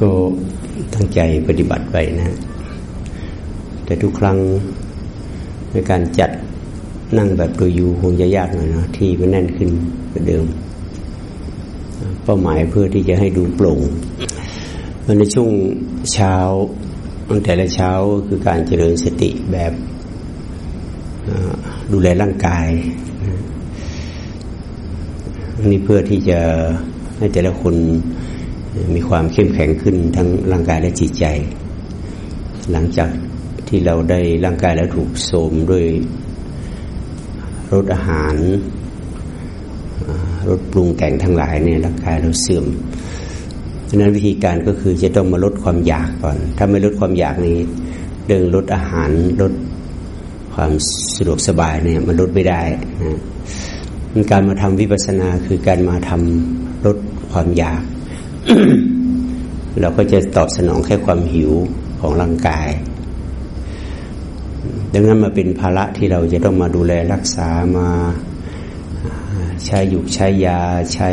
ก็ตั้งใจปฏิบัติไปนะ แต่ทุกครั้งในการจัดนั่งแบบตัวยูคงจะยากหน่อยนะที่มันแน่นขึ้นกว่าเดิม เป้าหมายเพื่อที่จะให้ดูโปร่งในช่วงเช้าตั้งแต่ละเช้าคือการเจริญสติแบบดูแลร่างกายนี่เพื่อที่จะให้แต่ละคน มีความเข้มแข็งขึ้นทั้งร่างกายและจิตใจ หลังจากที่เราได้ร่างกายแล้วถูกโสมด้วยรสอาหารรสปรุงแต่งทั้งหลายเนี่ยร่างกายเราเสื่อมฉะนั้นวิธีการก็คือจะต้องมาลดความอยากก่อน ถ้าไม่ลดความอยากนี้เรื่องลดอาหารลดความสะดวกสบายเนี่ยมันลดไม่ได้นะการมาทำวิปัสสนาคือการมาทำลดความอยาก เราก็จะตอบสนองแค่ความหิวของร่างกาย ดังนั้นมาเป็นภาระที่เราจะต้องมาดูแลรักษามาใช้ยุกใช้ยาใช้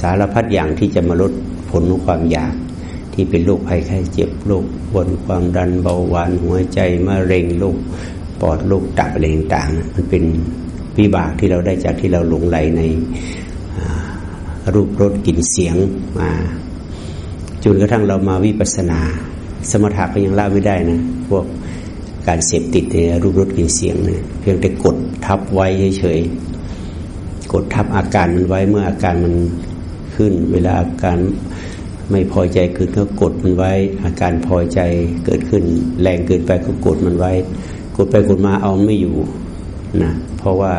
สารพัดอย่างที่จะมาลดผลของความอยาก ที่เป็นโรคภัยไข้เจ็บโรคบนความดันเบาหวานหัวใจมะเร็งโรคปอดโรคตับอะไรต่างๆมันเป็นวิบากที่เราได้จากที่เราหลงไหลในรูปรสกลิ่นเสียงมา จนกระทั่งเรามาวิปัสสนา สมถะก็ยังละไม่ได้นะพวกการเสพติดในรูปรสกลิ่นเสียงเนี่ยเพียงแต่กดทับไว้เฉยๆกดทับอาการมันไว้เมื่ออาการมันขึ้น เวลาอาการไม่พอใจเกิดก็กดมันไว้ อาการพอใจเกิดขึ้น แรงเกินไปก็กดมันไว้ กดไปกดมาเอาไม่อยู่นะเพราะว่า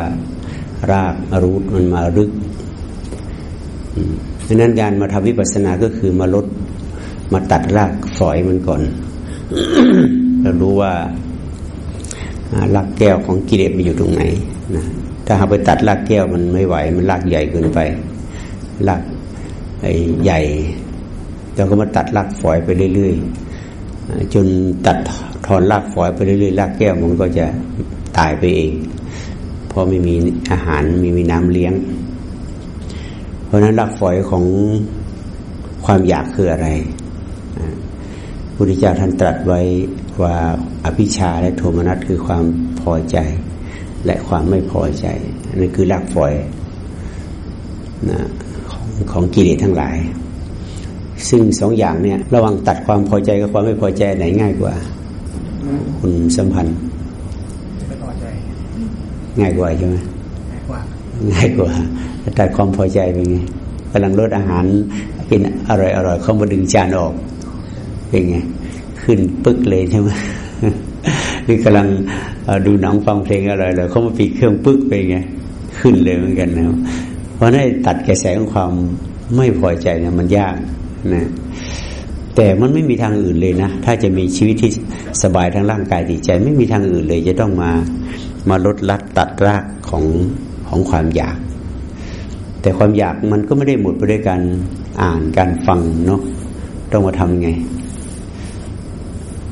รากรูทมันมาลึกดังนั้นการมาทำวิปัสสนาก็คือมาลด มาตัดรากฝอยมันก่อน เรารู้ว่ารากแก้วของกิเลสมันอยู่ตรงไหนนะถ้าเราไปตัดรากแก้วมันไม่ไหว มันรากใหญ่เกินไปรากใหญ่เราก็มาตัดรากฝอยไปเรื่อยๆจนตัดถอนรากฝอยไปเรื่อยๆรากแก้วมันก็จะตายไปเองเพราะไม่มีอาหารไม่มีน้ำเลี้ยง เพราะนั้นรากฝอยของความอยากคืออะไร พุทธเจ้าท่านตรัสไว้ว่าอภิชาและโทมนัสคือความพอใจ และความไม่พอใจนั่นคือรากฝอยนะของของกิเลสทั้งหลาย ซึ่งสองอย่างเนี่ย ระวังตัดความพอใจกับความไม่พอใจไหนง่ายกว่า คุณสัมพันธ์ง่ายกว่าใช่ไหมง่ายกว่าง่ายกว่าแต่ความพอใจเป็นไงกำลังลดอาหารกินอร่อยอร่อยเขามาดึงจานออก เป็นไง ขึ้นปึ๊กเลยใช่ไหมนี่กำลังดูหนังฟังเพลงอร่อยเลยเขามาปิดเครื่องปึ๊กไปไง ขึ้นเลยเหมือนกันนะเพราะนั้นตัดกระแสของความไม่พอใจเนี่ยมันยากนะแต่มันไม่มีทางอื่นเลยนะ ถ้าจะมีชีวิตที่สบายทั้งร่างกายจิตใจ ไม่มีทางอื่นเลย จะต้องมามาลดลัดตัดรากของของความอยาก แต่ความอยากมันก็ไม่ได้หมดไปด้วยการอ่านการฟังเนาะต้องมาทำไง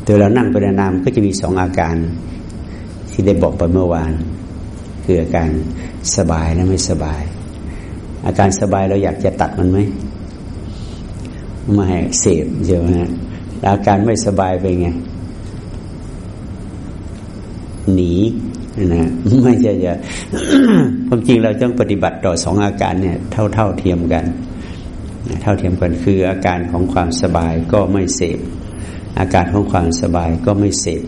ตัวเรานั่งไปนานๆก็จะมีสองอาการที่ได้บอกไปเมื่อวาน คืออาการสบายและไม่สบาย อาการสบายเราอยากจะตัดมันไหมไม่เสพใช่ไหมอาการไม่สบายเป็นไง หนีนะไม่ใช่จะความจริงเราต้องปฏิบัติต่อสองอาการเนี่ย เท่าเท่าเทียมกัน เท่าเทียมกันคืออาการของความสบายก็ไม่เสพ อาการของความสบายก็ไม่เสพ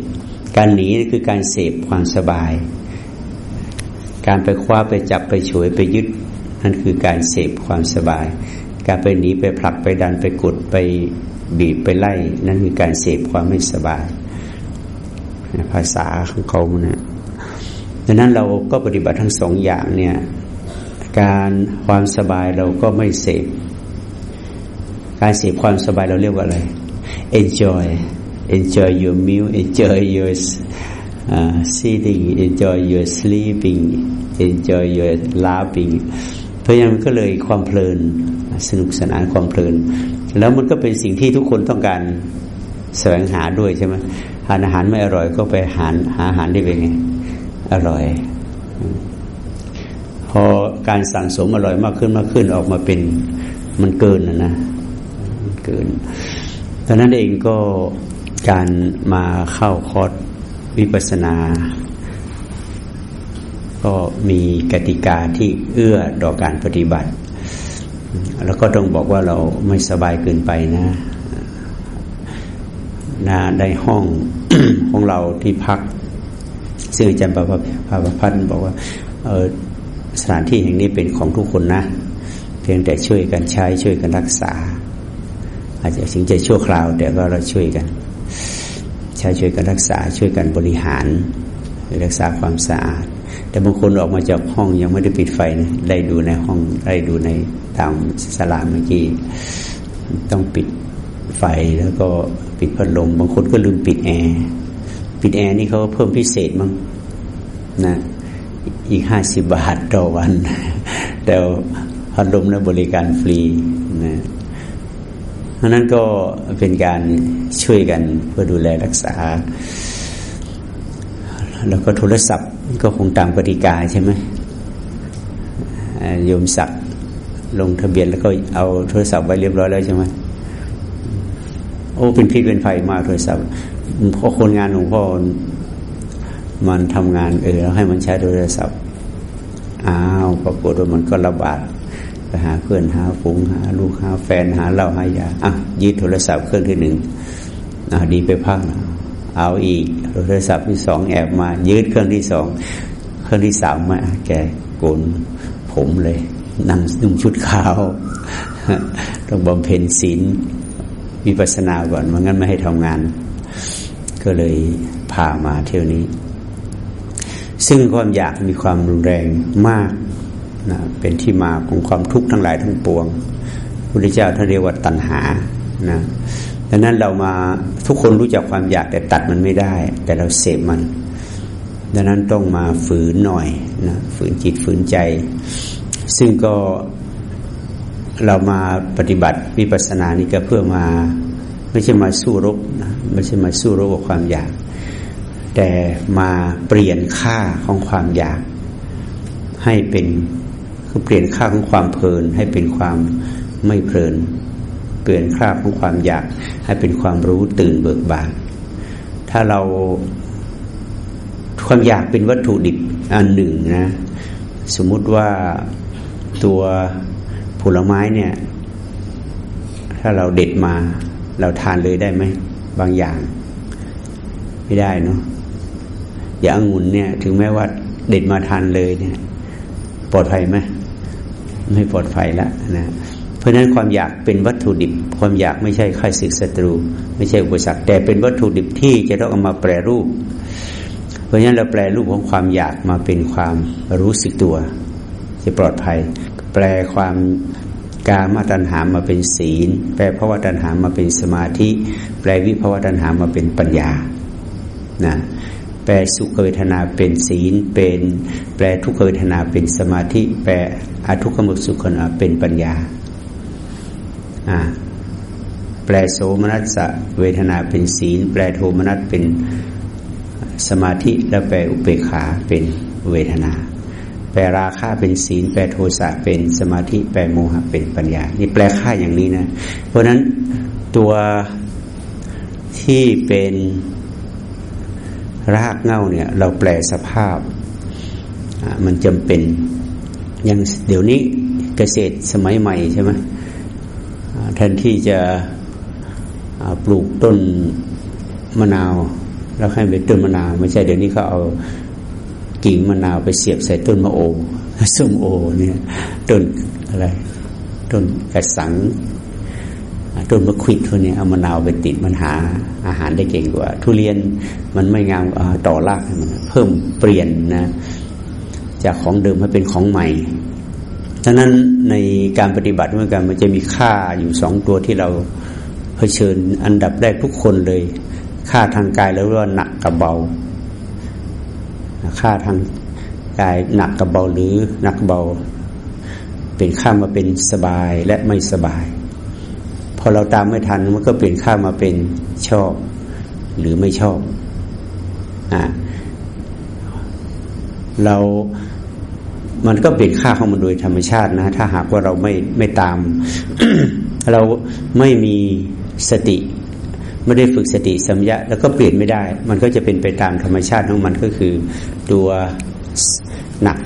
การหนีคือการเสพความสบาย การไปคว้าไปจับไปฉวยไปยึดนั่นคือการเสพความสบาย การไปหนีไปผลักไปดันไปกดไปบีบไปไล่ นั่นคือการเสพความไม่สบาย ภาษาของเขาเนี่ยดังนั้นเราก็ปฏิบัติทั้งสองอย่างเนี่ยการความสบายเราก็ไม่เสพ การเสพความสบายเราเรียกว่าอะไร enjoy enjoy your meal enjoy your uh, sitting enjoy your sleeping enjoy your laughing เพราะฉะนั้นก็เลยความเพลินสนุกสนานความเพลิน แล้วมันก็เป็นสิ่งที่ทุกคนต้องการแสวงหาด้วยใช่ไหมหาอาหารไม่อร่อยก็ไปหาหาอาหารได้เป็นไงอร่อย พอการสั่งสมอร่อยมากขึ้นมากขึ้นออกมาเป็นมันเกินนะนะเกิน ตอนนั้นเองก็การมาเข้าคอร์สวิปัสนา ก็มีกติกาที่เอื้อต่อการปฏิบัติ แล้วก็ต้องบอกว่าเราไม่สบายเกินไปนะนะได้ห้องของเราที่พัก ซึ่งอาจารย์ประภาพันธ์บอกว่าออสถานที่แห่งนี้เป็นของทุกคนนะ เพียงแต่ช่วยกันใช้ช่วยกันรักษา อาจจะถึงจะชั่วคราว แต่ก็เราช่วยกันใช้ช่วยกันรักษาช่วยกันบริหาร รักษาความสะอาด แต่บางคนออกมาจากห้องยังไม่ได้ปิดไฟนะได้ดูในห้องได้ดูในตามสลาเมื่อกี้ต้องปิดไฟแล้วก็ปิดพัดลมบางคนก็ลืมปิดแอร์ปิดแอร์นี่เขาเพิ่มพิเศษมั้งนะอีกห้าสิบบาทต่อวัน แต่พัดลมและบริการฟรีนะ ราะนั้นก็เป็นการช่วยกันเพื่อดูแลรักษา แล้วก็โทรศัพท์ก็คงตามกติกาใช่ไหมโยมศักลงทะเบียนแล้วก็เอาโทรศัพท์ไว้เรียบร้อยแล้วใช่ไหมโอ้เป็นพิษเป็นไฟมากโทรศัพท์พอคนงานหลวงพ่อมันทำงานเออแล้วให้มันใช้โทรศัพท์อ้าวปรากฏว่ามันก็ระบาด หาเพื่อนหาฝูงหา ลูกหาแฟนหาเหล้าหายาอะยึดโทรศัพท์เครื่องที่หนึ่งอะดีไปพักเอาอีกโทรศัพท์ที่สองแอบมายืดเครื่องที่สองเครื่องที่สามมาแกโกนผมเลยนั่งนุ่งชุดขาวต้องบำเพ็ญศีลวิปัสสนาก่อนมันงั้นไม่ให้ทำงาน ก็เลยพามาเที่ยวนี้ ซึ่งความอยากมีความรุนแรงมาก นะเป็นที่มาของความทุกข์ทั้งหลายทั้งปวงพุทธเจ้าท่านเรียกว่าตัณหานะดังนั้นเรามาทุกคนรู้จักความอยากแต่ตัดมันไม่ได้ แต่เราเสพมัน ดังนั้นต้องมาฝืนหน่อยนะฝืนจิตฝืนใจ ซึ่งก็เรามาปฏิบัติวิปัสสนานี่ก็เพื่อมาไม่ใช่มาสู้รบนะไม่ใช่มาสู้รบกับความอยาก แต่มาเปลี่ยนค่าของความอยาก ให้เป็น คือเปลี่ยนค่าของความเพลินให้เป็นความไม่เพลิน เปลี่ยนค่าของความอยากให้เป็นความรู้ตื่นเบิกบาน ถ้าเราความอยากเป็นวัตถุดิบอันหนึ่งนะ สมมุติว่าตัวผลไม้เนี่ย ถ้าเราเด็ดมาเราทานเลยได้ไหมบางอย่าง ไม่ได้เนาะอย่างองุ่นเนี่ย ถึงแม้ว่าเด็ดมาทานเลยเนี่ย ปลอดภัยไหม ไม่ปลอดภัยแล้วนะเพราะฉะนั้นความอยากเป็นวัตถุดิบ ความอยากไม่ใช่ค่ายศึกศัตรู ไม่ใช่อุปสรรคแต่เป็นวัตถุดิบที่จะต้องเอามาแปรรูป เพราะฉะนั้นเราแปรรูปของความอยากมาเป็นความรู้สึกตัว จะปลอดภัย แปลความกามาตัณหามาเป็นศีล แปลภาวะตัณหามาเป็นสมาธิ แปลวิภาวะตัณหามาเป็นปัญญานะ แปลสุขเวทนาเป็นศีล เป็นแปลทุกขเวทนาเป็นสมาธิ แปลอทุกขมุสุขนาเป็นปัญญาอ่าแปลโสมนัสเวทนาเป็นศีล แปลโทมนัสเป็นสมาธิ แล้วแปลอุเบกขาเป็นเวทนา แปลราคะเป็นศีล แปลโทสะเป็นสมาธิ แปลโมหะเป็นปัญญา นี่แปลค่าอย่างนี้นะ เพราะฉะนั้นตัวที่เป็น รากเง่าเนี่ยเราแปลสภาพ มันจำเป็น อย่างเดี๋ยวนี้เกษตรสมัยใหม่ใช่ไหมแทนที่จะปลูกต้นมะนาว แล้วให้เป็นต้นมะนาว ไม่ใช่เดี๋ยวนี้เขาเอากิ่งมะนาวไปเสียบใส่ต้นมะโอส้มโอเนี่ยต้นอะไรต้นกระสัง ต้นมะขวิดพวกนี้เอามะนาวไปติดมันหาอาหารได้เก่งกว่า ทุเรียนมันไม่งามต่อรากมันเพิ่มเปลี่ยนนะจากของเดิมให้เป็นของใหม่ฉะนั้นในการปฏิบัติเหมือนกันมันจะมีค่าอยู่สองตัวที่เราเผชิญอันดับแรกทุกคนเลย ค่าทางกายแล้วว่าหนักกับเบา ค่าทางกายหนักกับเบาหรือหนักเบา เป็นค่ามาเป็นสบายและไม่สบาย อเราตามไม่ทันมันก็เปลี่ยนค่ามาเป็นชอบ หรือไม่ชอบอ่าเรามันก็เปลี่ยนค่าของมันโดยธรรมชาตินะ ถ้าหากว่าเราไม่ไม่ตาม เราไม่มีสติ ไม่ได้ฝึกสติสัมยะ แล้วก็เปลี่ยนไม่ได้ มันก็จะเป็นไปตามธรรมชาติของมันก็คือตัวหนัก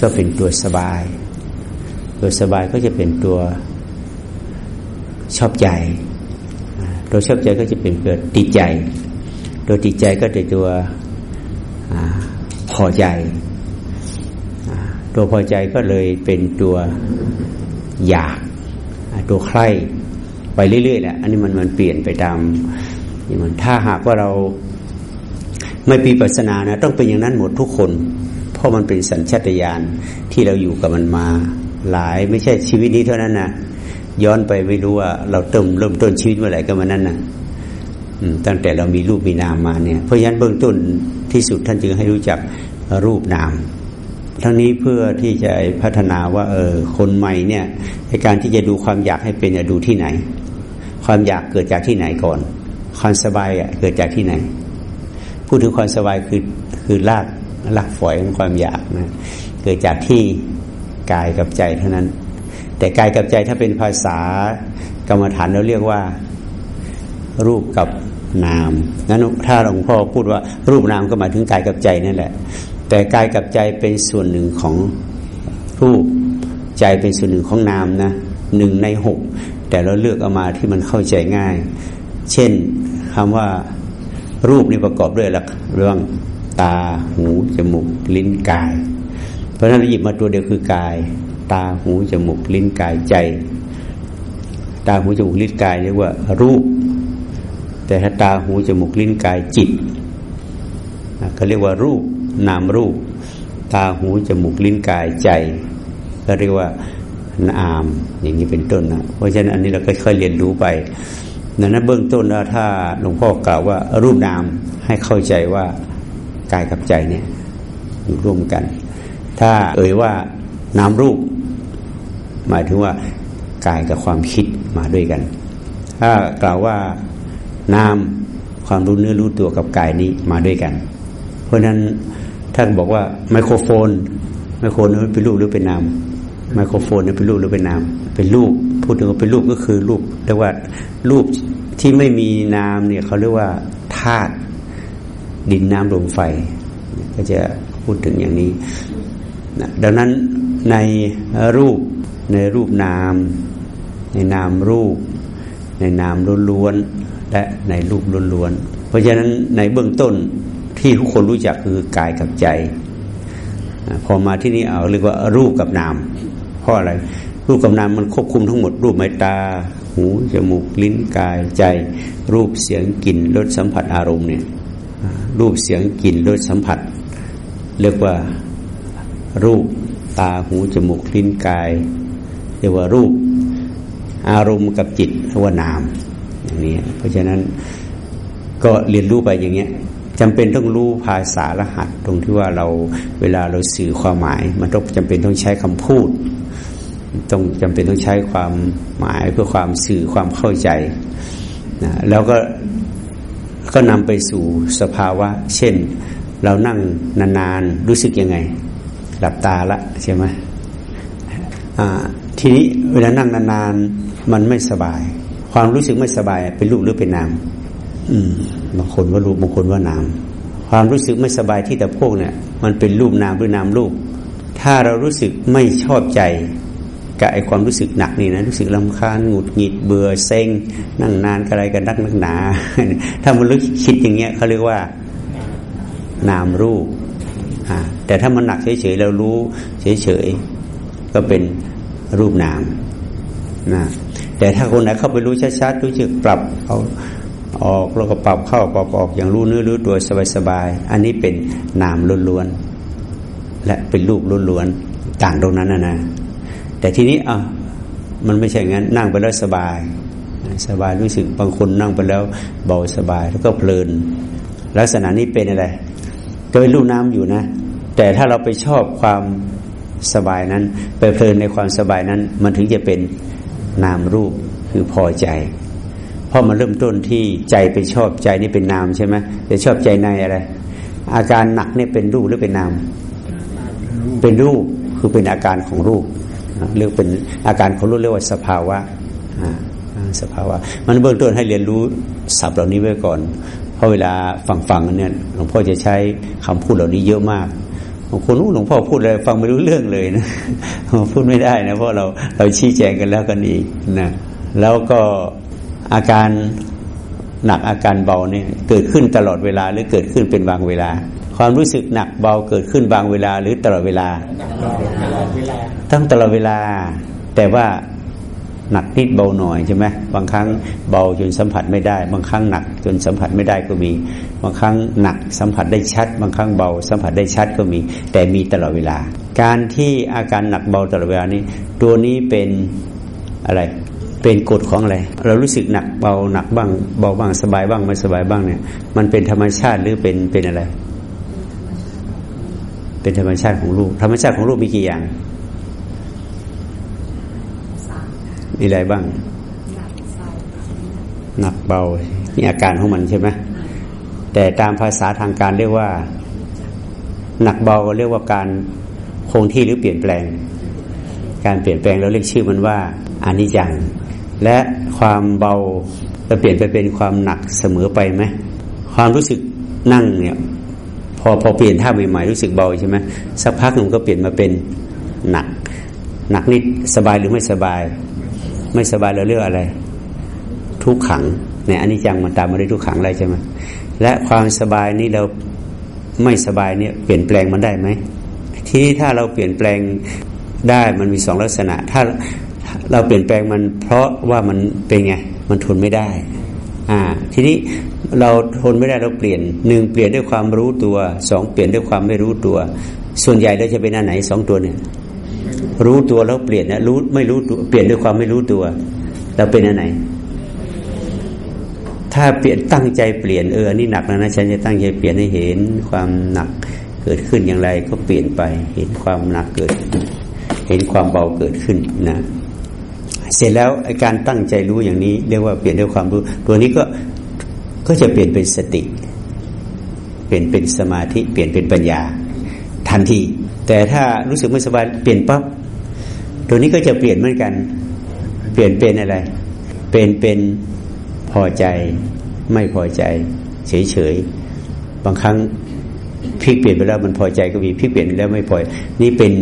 ก็เป็นตัวสบาย ตัวสบายก็จะเป็นตัว ชอบใจตัวชอบใจก็จะเป็นตัวติดใจตัวติดใจก็จะตัวพอใจ ตัวพอใจก็เลยเป็นตัวอยาก ตัวใคร่ไปเรื่อยๆแหละ อันนี้มันมันเปลี่ยนไปตามมันถ้าหากว่าเราไม่ปีปัสนานะ ต้องเป็นอย่างนั้นหมดทุกคน เพราะมันเป็นสัญชาตญาณที่เราอยู่กับมันมาหลายไม่ใช่ชีวิตนี้เท่านั้นนะ ย้อนไปไม่รู้ว่าเราเติมเริ่มต้นชีวิตเมื่อไหร่ก็มานั้นนะตั้งแต่เรามีรูปมีนามมาเนี่ย เพราะฉะนั้นเบื้องต้นที่สุดท่านจึงให้รู้จักรูปนาม ทั้งนี้เพื่อที่จะพัฒนาว่า เออคนใหม่เนี่ยในการที่จะดูความอยากให้เป็นจะดูที่ไหน ความอยากเกิดจากที่ไหนก่อน ความสบายอะเกิดจากที่ไหน พูดถึงความสบายคือคือรากรากฝอยของความอยากนะเกิดจากที่กายกับใจเท่านั้น แต่กายกับใจถ้าเป็นภาษากรรมฐานเราเรียกว่ารูปกับนามนั้นถ้าหลวงพ่อพูดว่ารูปนามก็หมายถึงกายกับใจนั่นแหละ แต่กายกับใจเป็นส่วนหนึ่งของรูปใจเป็นส่วนหนึ่งของนามนะหนึ่งในหกแต่เราเลือกเอามาที่มันเข้าใจง่าย เช่นคำว่ารูปนี่ประกอบด้วยหลักเรื่องตาหูจมูกลิ้นกาย เพราะฉะนั้นเราหยิบมาตัวเดียวคือกาย ตาหูจมูกลิ้นกายใจ ตาหูจมูกลิ้นกายเรียกว่า รูป แต่ถ้าตาหูจมูกลิ้นกายจิตก็เรียกว่ารูปนามรูป ตาหูจมูกลิ้นกายใจ ก็เรียกว่านามอย่างนี้เป็นต้นนะเพราะฉะนั้นอันนี้เราก็ค่อยเรียนรู้ไปนั้นเบื้องต้นแล้วถ้าหลวงพ่อกล่าวว่ารูปนามให้เข้าใจว่ากายกับใจเนี่ยอยู่ร่วมกัน ถ้าเอ่ยว่านามรูป หมายถึงว่ากายกับความคิดมาด้วยกัน ถ้ากล่าวว่านามความรู้เนื้อรู้ตัวกับกายนี้มาด้วยกัน เพราะฉะนั้นท่านบอกว่าไมโครโฟนไมโครโฟนเป็นรูปหรือเป็นนามไมโครโฟนนั้นเป็นรูปหรือเป็นนาม เป็นรูปพูดถึงว่าเป็นรูปก็คือรูปเรียกว่ารูปที่ไม่มีนามเนี่ยเขาเรียกว่าธาตุดินน้ำลมไฟ ก็จะพูดถึงอย่างนี้นะดังนั้นในรูป ในรูปนาม ในนามรูป ในนามล้วนๆและในรูปล้วนๆเพราะฉะนั้นในเบื้องต้นที่ทุกคนรู้จักคือกายกับใจ พอมาที่นี่เอาเรียกว่ารูปกับนามเพราะอะไร รูปกับนามมันควบคุมทั้งหมด รูปไม้ตา หูจมูกลิ้นกายใจ รูปเสียงกลิ่นรสสัมผัสอารมณ์เนี่ยรูปเสียงกลิ่นรสสัมผัส เรียกว่ารูปตาหูจมูกลิ้นกาย เรียกว่ารูป อารมณ์กับจิตเรียกว่านามอย่างนี้ เพราะฉะนั้นก็เรียนรู้ไปอย่างเงี้ยจำเป็นต้องรู้ภาษารหัส ตรงที่ว่าเราเวลาเราสื่อความหมาย มันต้องจำเป็นต้องใช้คำพูด ต้องจำเป็นต้องใช้ความหมายเพื่อความสื่อความเข้าใจนะแล้วก็ก็นำไปสู่สภาวะ เช่น เรานั่งนานๆรู้สึกยังไง หลับตาละใช่ไหม ทีนี้เวลานั่งนานๆมันไม่สบาย ความรู้สึกไม่สบาย เป็นรูปหรือเป็นนามบางคนว่ารูปบางคนว่านาม ความรู้สึกไม่สบายที่แต่พวกเนี่ย มันเป็นรูปนามหรือนามรูป ถ้าเรารู้สึกไม่ชอบใจกับไอความรู้สึกหนักนี่นะรู้สึกลำคาญหงุดหงิดเบื่อเซ็งนั่งนานอะไรกันนักนักหนา ถ้ามันรู้คิดอย่างเงี้ยเขาเรียกว่า นามรูปอ่าแต่ถ้ามันหนักเฉยๆเรารู้เฉยๆก็เป็น รูปนามนะแต่ถ้าคนไหนเข้าไปรู้ชัดๆรู้จึกปรับเอาออกแล้วก็ปรับเข้าปรับออกอย่างรู้เนื้อรู้ตัวสบายๆอันนี้เป็นนามล้วนๆและเป็นรูปล้วนๆต่างตรงนั้นนะนะแต่ทีนี้อะมันไม่ใช่งั้นนั่งไปแล้วสบาย สบายรู้สึกบางคนนั่งไปแล้วเบาสบายแล้วก็เพลิน ลักษณะนี้เป็นอะไรก็เป็นรูปน้ำอยู่นะ แต่ถ้าเราไปชอบความ สบายนั้นไปเพลินในความสบายนั้น มันถึงจะเป็นนามรูปคือพอใจเพราะมันเริ่มต้นที่ใจไปชอบใจนี่เป็นนามใช่ไหมจะชอบใจในอะไร อาการหนักนี่เป็นรูปหรือเป็นนาม เป็นรูปคือเป็นอาการของรูปเรียกเป็นอาการของรูปเรียกว่าสภาวะสภาวะ มันเบื้องต้นให้เรียนรู้ศัพท์เหล่านี้ไว้ก่อน เพราะเวลาฟังฟังเนี่ยหลวงพ่อจะใช้คำพูดเหล่านี้เยอะมาก บางคนหลวงพ่อพูดอะไรฟังไม่รู้เรื่องเลยนะพูดไม่ได้นะเพราะเราเราชี้แจงกันแล้วกันอีกนะแล้วก็อาการหนักอาการเบาเนี่ยเกิดขึ้นตลอดเวลาหรือเกิดขึ้นเป็นบางเวลา ความรู้สึกหนักเบาเกิดขึ้นบางเวลาหรือตลอดเวลาตั้งตลอดเวลา แต่ว่า หนักนิดเบาหน่อยใช่ไหมบางครั้งเบาจนสัมผัสไม่ได้ บางครั้งหนักจนสัมผัสไม่ได้ก็มี บางครั้งหนักสัมผัสได้ชัด บางครั้งเบาสัมผัสได้ชัดก็มี แต่มีตลอดเวลา การที่อาการหนักเบาตลอดเวลานี้ ตัวนี้เป็นอะไรเป็นกฎของอะไร เรารู้สึกหนักเบาหนักบ้างเบาบ้างสบายบ้างไม่สบายบ้างเนี่ย มันเป็นธรรมชาติหรือเป็นเป็นอะไร เป็นธรรมชาติของรูปธรรมชาติของรูปมีกี่อย่าง มีอะไรบ้าง หนักเบามีอาการของมันใช่ไหมแต่ตามภาษาทางการเรียกว่า หนักเบาเรียกว่าการคงที่หรือเปลี่ยนแปลง การเปลี่ยนแปลงเราเรียกชื่อมันว่าอานิจจัง และความเบาจะเปลี่ยนไปเป็นความหนักเสมอไปไหมความรู้สึกนั่งเนี่ย พอพอเปลี่ยนท่าใหม่ๆรู้สึกเบาใช่ไหมสักพักหนึ่งก็เปลี่ยนมาเป็นหนัก หนักนิดสบายหรือไม่สบาย ไม่สบายเราเรียกอะไร ทุกขังเนี่ยอันนี้จังมันตามมาด้วยทุกขังอะไรใช่ไหมและความสบายนี้เราไม่สบายเนี่ยเปลี่ยนแปลงมันได้ไหมทีนี้ถ้าเราเปลี่ยนแปลงได้มันมีสองลักษณะ ถ้าเราเปลี่ยนแปลงมันเพราะว่ามันเป็นไงมันทนไม่ได้อ่าทีนี้เราทนไม่ได้เราเปลี่ยนหนึ่งเปลี่ยนด้วยความรู้ตัวสองเปลี่ยนด้วยความไม่รู้ตัว ส่วนใหญ่เราจะเป็นอันไหนสองตัวเนี่ย รู้ตัวแล้วเปลี่ยนนะรู้ไม่รู้ตัวเปลี่ยนด้วยความไม่รู้ตัวเราเป็นอันไหน ถ้าเปลี่ยนตั้งใจเปลี่ยนเออนี่หนักแล้วนะฉันจะตั้งใจเปลี่ยนให้เห็นความหนักเกิดขึ้นอย่างไรก็เปลี่ยนไป เห็นความหนักเกิด เห็นความเบาเกิดขึ้นนะเสร็จแล้วไอการตั้งใจรู้อย่างนี้เรียกว่าเปลี่ยนด้วยความรู้ ตัวนี้ก็ก็จะเปลี่ยนเป็นสติ เปลี่ยนเป็นสมาธิ เปลี่ยนเป็นปัญญา ทันที แต่ถ้ารู้สึกไม่สบายเปลี่ยนปั๊บ ตัวนี้ก็จะเปลี่ยนเหมือนกัน เปลี่ยนเป็นอะไร เป็นเป็นพอใจไม่พอใจ เฉยเฉยบางครั้งพลิกเปลี่ยนไปแล้วมันพอใจก็มีพลิกเปลี่ยนแล้วไม่พอนี่เป็น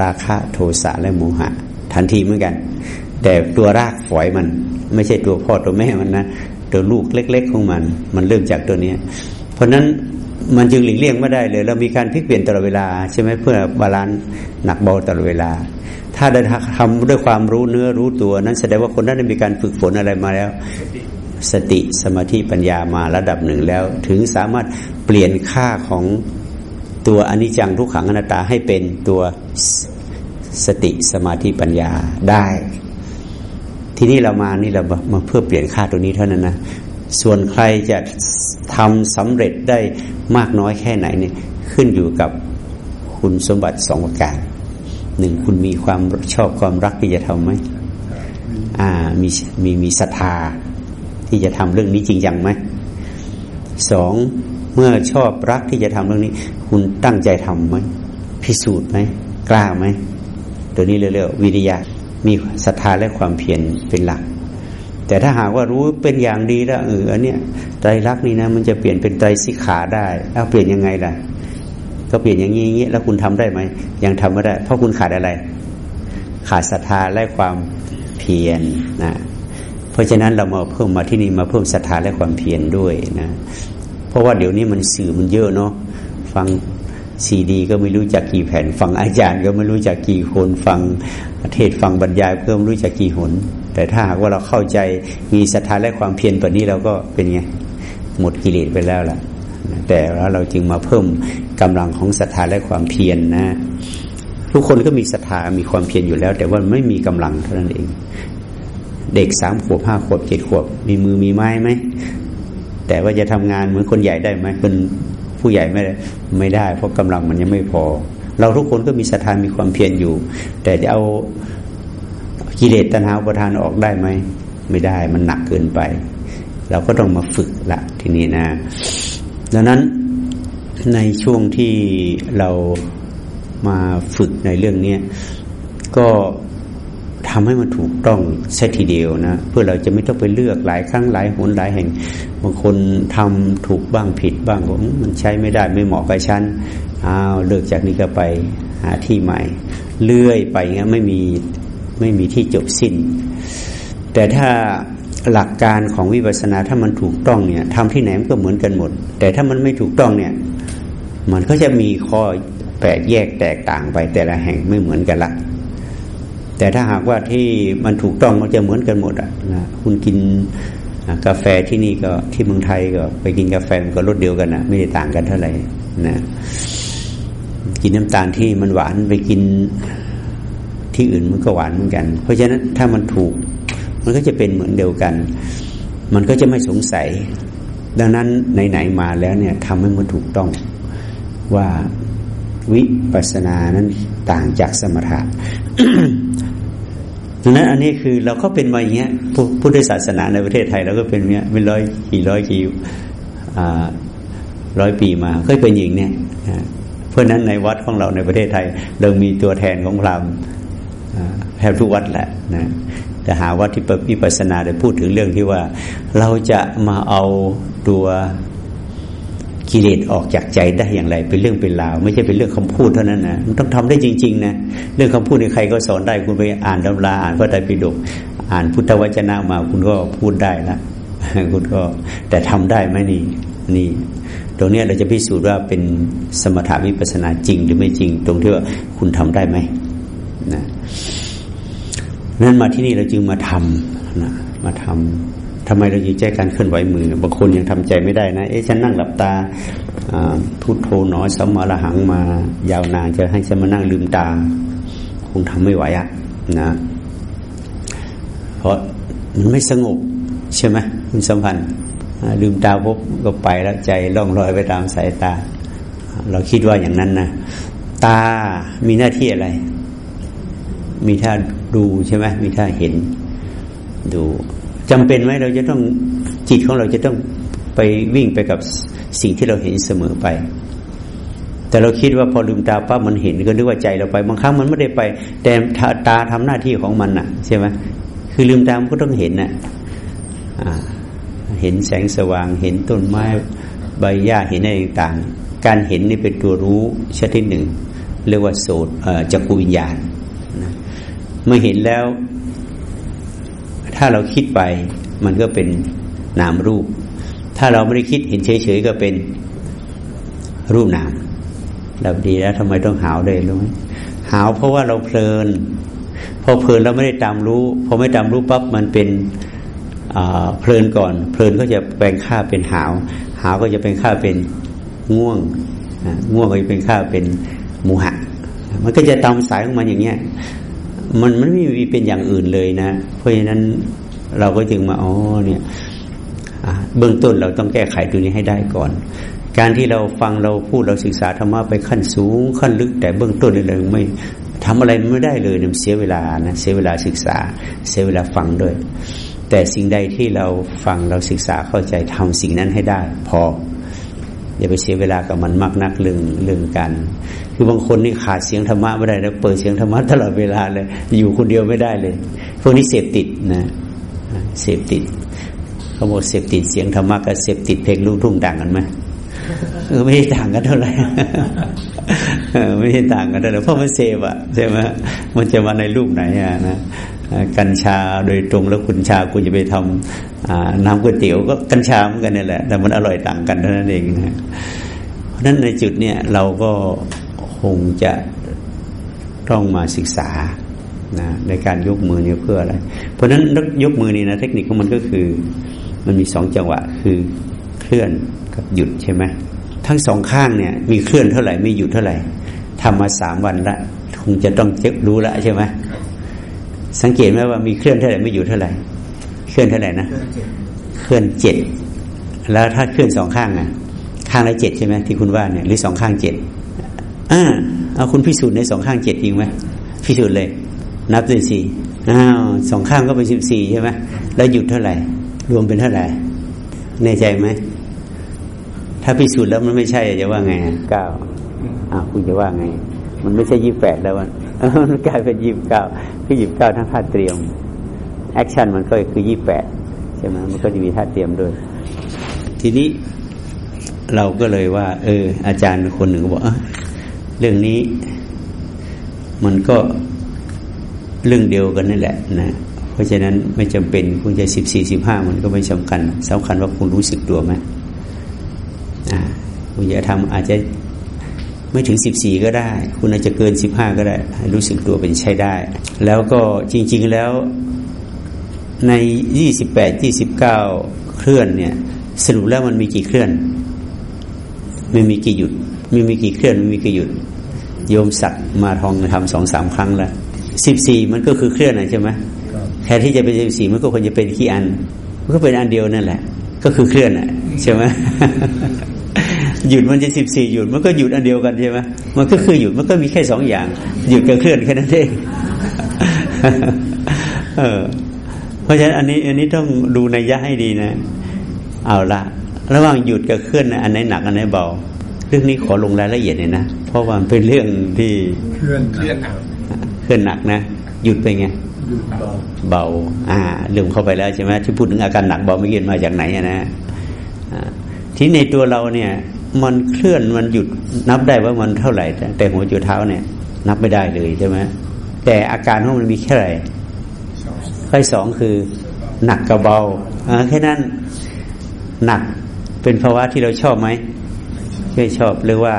ราคะโทสะและโมหะ ทันทีเหมือนกัน แต่ตัวรากฝอยมัน ไม่ใช่ตัวพ่อตัวแม่มันนะตัวลูกเล็ก ๆ ของมัน มันเริ่มจากตัวเนี้ยเพราะนั้นมันจึงหลีกเลี่ยงไม่ได้เลย เรามีการพลิกเปลี่ยนตลอดเวลาใช่ไหมเพื่อ balance หนักเบาตลอดเวลา ถ้าได้ทำด้วยความรู้เนื้อรู้ตัว นั้นแสดงว่าคนนั้นได้มีการฝึกฝนอะไรมาแล้ว สติสมาธิปัญญามาระดับหนึ่งแล้ว ถึงสามารถเปลี่ยนค่าของตัวอนิจจังทุกขังอนัตตาให้เป็นตัวสติสมาธิปัญญาได้ ทีนี้เรามานี่เรามาเพื่อเปลี่ยนค่าตรงนี้เท่านั้นนะส่วนใครจะทำสำเร็จได้มากน้อยแค่ไหนเนี่ยขึ้นอยู่กับคุณสมบัติสองประการ หนึ่งคุณมีความชอบความรักที่จะทำไหมอ่ามีมีมีศรัทธาที่จะทำเรื่องนี้จริงจังไหมสองเมื่อชอบรักที่จะทำเรื่องนี้ คุณตั้งใจทำไหมพิสูจน์ไหมกล้าไหมตัวนี้เรียกวิริยะมีศรัทธาและความเพียรเป็นหลัก แต่ถ้าหากว่ารู้เป็นอย่างดีแล้วเอออันเนี้ยไตรลักนี่นะ มันจะเปลี่ยนเป็นไตรสิกขาได้แล้วเปลี่ยนยังไงล่ะ ก็เปลี่ยนอย่างนี้อย่างนี้แล้วคุณทำได้ไหมยังทำไม่ได้ เพราะคุณขาดอะไร ขาดศรัทธาและความเพียรนะ เพราะฉะนั้นเรามาเพิ่มมาที่นี่มาเพิ่มศรัทธาและความเพียรด้วยนะ เพราะว่าเดี๋ยวนี้มันสื่อมันเยอะเนาะฟังซีดี ก็ไม่รู้จักกี่แผ่น ฟังอาจารย์ก็ไม่รู้จักกี่คนฟังเทศฟังบรรยายเพิ่มรู้จักกี่หน แต่ถ้าหากว่าเราเข้าใจมีศรัทธาและความเพียรแบบนี้เราก็เป็นไงหมดกิเลสไปแล้วล่ะ แต่แล้วเราจึงมาเพิ่มกำลังของศรัทธาและความเพียรนนะ ทุกคนก็มีศรัทธามีความเพียรอยู่แล้ว แต่ว่าไม่มีกำลังเท่านั้นเอง เด็กสามขวบห้าขวบเจ็ดขวบ มีมือมีไม้ไหมแต่ว่าจะทำงานเหมือนคนใหญ่ได้ไหมเป็นผู้ใหญ่ไม่ได้ไม่ได้ เพราะกำลังมันยังไม่พอ เราทุกคนก็มีศรัทธามีความเพียรอยู่ แต่จะเอากิเลสตัณหาประทานออกได้ไหมไม่ได้มันหนักเกินไป เราก็ต้องมาฝึกละทีนี้นะ ดังนั้นในช่วงที่เรามาฝึกในเรื่องนี้ก็ทำให้มันถูกต้องเสีทีเดียวนะเพื่อเราจะไม่ต้องไปเลือกหลายครั้งหลายหนหลายแห่งบางคนทำถูกบ้างผิดบ้างว่ามันใช้ไม่ได้ไม่เหมาะกับฉันอ้าวเลิกจากนี้ก็ไปหาที่ใหม่ เลื่อยไปเงี้ยไม่มีไม่มีที่จบสิ้น แต่ถ้า หลักการของวิปัสสนาถ้ามันถูกต้องเนี่ยทำที่ไหนมันก็เหมือนกันหมด แต่ถ้ามันไม่ถูกต้องเนี่ย มันก็จะมีข้อแปกแยกแตกต่างไปแต่ละแห่งไม่เหมือนกันละแต่ถ้าหากว่าที่มันถูกต้องมันจะเหมือนกันหมดอะนะคุณกินกาแฟที่นี่ก็ที่เมืองไทยก็ ไปกินกาแฟมันก็รสเดียวกันนะไม่ได้ต่างกันเท่าไหร่นะกินน้ำตาลที่มันหวานไปกินที่อื่นมันก็หวานเหมือนกัน เพราะฉะนั้นถ้ามันถูก มันก็จะเป็นเหมือนเดียวกัน มันก็จะไม่สงสัย ดังนั้นไหนๆมาแล้วเนี่ยทำให้มันถูกต้องว่าวิปัสสนานั้นต่างจากสมถะดังนั้นอันนี้คือเราก็เป็นมาอย่างเงี้ยพุทธศาสนาในประเทศไทยเราก็เป็นเนี้ยเป็นร้อยกี่ร้อยกี่ร้อยปีมาก็เป็นอย่างเนี้ยเพราะนั้นในวัดของเราในประเทศไทย เรามีตัวแทนของพราหมณ์แทบทุกวัดแหละนะ แต่หาวัดที่ปิปัสนาได้พูดถึงเรื่องที่ว่า เราจะมาเอาตัวกิเลสออกจากใจได้อย่างไร เป็นเรื่องเป็นราว ไม่ใช่เป็นเรื่องคำพูดเท่านั้นนะมันต้องทำได้จริง ๆ นะเรื่องคำพูดในใครก็สอนได้คุณไปอ่านตำราอ่านพระไตรปิฎกอ่านพุทธวจนะมา คุณก็พูดได้ละคุณก็แต่ทำได้ไหมนี่นี่ ตรงนี้เราจะพิสูจน์ว่าเป็นสมถาวิปัสนาจริง หรือไม่จริง ตรงที่ว่าคุณทำได้ไหมนะ นั้นมาที่นี่เราจึงมาทำนะมาทำทำไมเราจึงใจการเคลื่อนไหวมือบางคนยังทำใจไม่ได้นะเอ๊ะฉันนั่งหลับตาพุทโธหนอยสมมาละหังมายาวนานจะให้ฉันมานั่งลืมตาคงทำไม่ไหวอะนะ เพราะมันไม่สงบใช่ไหมคุณสัมพันธ์ลืมตาปุ๊บก็ไปแล้วใจล่องลอยไปตามสายตา เราคิดว่าอย่างนั้นนะตามีหน้าที่อะไร มีท่า ดูใช่ไหมมีท่าเห็นดูจำเป็นไหมเราจะต้องจิตของเราจะต้องไปวิ่งไปกับสิ่งที่เราเห็นเสมอไป แต่เราคิดว่าพอลืมตาปั๊บมันเห็นก็นึกว่าใจเราไปบางครั้งมันไม่ได้ไป แต่ตาทำหน้าที่ของมันน่ะ ใช่ไหมคือลืมตามันก็ต้องเห็นน่ะเห็นแสงสว่างเห็นต้นไม้ใบหญ้าเห็นอะไรต่างๆ การเห็นนี่เป็นตัวรู้ชนิดหนึ่ง เรียกว่าโสตจักรวิญญาณ เมื่อเห็นแล้ว ถ้าเราคิดไป มันก็เป็นนามรูป ถ้าเราไม่ได้คิดเห็นเฉยๆก็เป็นรูปนามเราดีแล้วทำไมต้องหาวเลยรู้ไหมหาวเพราะว่าเราเพลิน พอเพลินเราไม่ได้ตามรู้ พอไม่ตามรู้ปั๊บมันเป็นเพลินก่อน เพลินก็จะแปลงค่าเป็นหาว หาวก็จะเป็นค่าเป็นง่วงง่วงก็จะเป็นค่าเป็นมูหะ มันก็จะตามสายของมันอย่างเงี้ย มันมันไม่มีเป็นอย่างอื่นเลยนะ เพราะฉะนั้นเราก็จึงมาอ๋อเนี่ยเบื้องต้นเราต้องแก้ไขตัวนี้ให้ได้ก่อน การที่เราฟังเราพูดเราศึกษาธรรมะไปขั้นสูงขั้นลึก แต่เบื้องต้นเลยไม่ทำอะไรไม่ได้เลยเนี่ยเสียเวลานะเสียเวลาศึกษา เสียเวลาฟังด้วย แต่สิ่งใดที่เราฟังเราศึกษาเข้าใจทำสิ่งนั้นให้ได้ พอ อย่าไปเสียเวลากับมันมากนักเรื่องเรื่องกัน คือบางคนนี่ขาดเสียงธรรมะไม่ได้แล้วเปิดเสียงธรรมะตลอดเวลาเลยอยู่คนเดียวไม่ได้เลยพวกนี้เสพติดนะเสพติดเขาบอกเสพติดเสียงธรรมะกับเสพติดเพลงลูกทุ่งต่างกันไหมเออไม่ได้ต่างกันเท่าไหร่ไม่ได้ต่างกันเท่าไหร่เพราะมันเสพอะใช่ไหมมันจะมาในรูปไหนอะนะ กัญชาโดยตรงแล้วคุณชาคุณจะไปทำน้ำก๋วยเตี๋ยวก็กัญชาเหมือนกันนี่แหละ แต่มันอร่อยต่างกันเท่านั้นเองนะเพราะนั้นในจุดเนี้ยเราก็คงจะต้องมาศึกษานะในการยกมือเนี่ยเพื่ออะไร เพราะฉะนั้นยกมือนี่นะเทคนิคของมันก็คือ มันมีสองจังหวะคือเคลื่อนกับหยุดใช่ไหมทั้งสองข้างเนี่ยมีเคลื่อนเท่าไหร่ไม่หยุดเท่าไหร่ทำมาสามวันละคงจะต้องเจ็บรู้ละใช่ไหม สังเกตไหมว่ามีเคลื่อนเท่าไหร่ไม่หยุดเท่าไหร่ เคลื่อนเท่าไหร่นะ เคลื่อนเจ็ด แล้วถ้าเคลื่อนสองข้างอะ ข้างละเจ็ดใช่ไหมที่คุณว่าเนี่ยหรือสองข้างเจ็ดอ่าเอาคุณพิสูจน์ในสองข้างเจ็ดจริงไหมพิสูจน์เลย นับด้วยสี่อ้าวสองข้างก็เป็นสิบสี่ใช่ไหมแล้วหยุดเท่าไหร่ รวมเป็นเท่าไหร่แน่ใจไหมถ้าพิสูจน์แล้วมันไม่ใช่จะว่าไงเก้าอ้าวคุณจะว่าไง มันไม่ใช่ยี่แปดแล้ว มันกลายเป็นยี่สิบเก้าคือยี่สิบเก้าทั้งท่าเตรียม action มันก็คือยี่แปดใช่ไหมมันก็จะมีท่าเตรียมด้วย ทีนี้เราก็เลยว่า เออ อาจารย์คนหนึ่งบอกเรื่องนี้ มันก็เรื่องเดียวกันนี่แหละนะเพราะฉะนั้นไม่จำเป็นคุณจะสิบสี่สิบห้ามันก็ไม่สำคัญสำคัญว่าคุณรู้สึกตัวไหมอ่าคุณจะทำอาจจะ ไม่ถึงสิบสี่ก็ได้ คุณอาจจะเกินสิบห้าก็ได้ รู้สึกตัวเป็นใช้ได้ แล้วก็จริง ๆแล้วในยี่สิบแปดยี่สิบเก้าเคลื่อนเนี่ยสรุปแล้วมันมีกี่เคลื่อนไม่มีกี่หยุดไม่มีกี่เคลื่อนไม่มีกี่หยุด โยมศักมาทองทำสองสามครั้งแล้วสิบสี่มันก็คือเคลื่อนนะใช่ไหมแทนที่จะเป็นสิบสี่มันก็ควรจะเป็นกี่อัน มันก็เป็นอันเดียวนั่นแหละ ก็คือเคลื่อนอะใช่ไหม หยุดมันจะสิบสี่หยุดมันก็หยุดอันเดียวกันใช่ไหมมันก็คือหยุดมันก็มีแค่สองอย่าง หยุดกับเคลื่อนแค่นั้นเองเออ เพราะฉะนั้นอันนี้ อันนี้ต้องดูในยะให้ดีนะ เอาละระหว่างหยุดกับเคลื่อนอันไหนหนักอันไหนเบา เรื่องนี้ขอลงรายละเอียดเลยนะเพราะว่าเป็นเรื่องที่เคลื่อนเคลื่อนหนักเคลื่อนหนักนะหยุดไปไงเบาเบาอ่าลืมเข้าไปแล้วใช่ไหมที่พูดถึงอาการหนักเบาไม่เกี่ยมาจากไหนนะที่ในตัวเราเนี่ย มันเคลื่อนมันหยุดนับได้ว่ามันเท่าไหร่ แต่หัวจุดเท้าเนี่ย นับไม่ได้เลยใช่ไหมแต่อาการของมันมีแค่ไหนข้อสองคือ หนักกับเบาแค่นั้นหนักเป็นภาวะที่เราชอบไหมไม่ชอบหรือว่า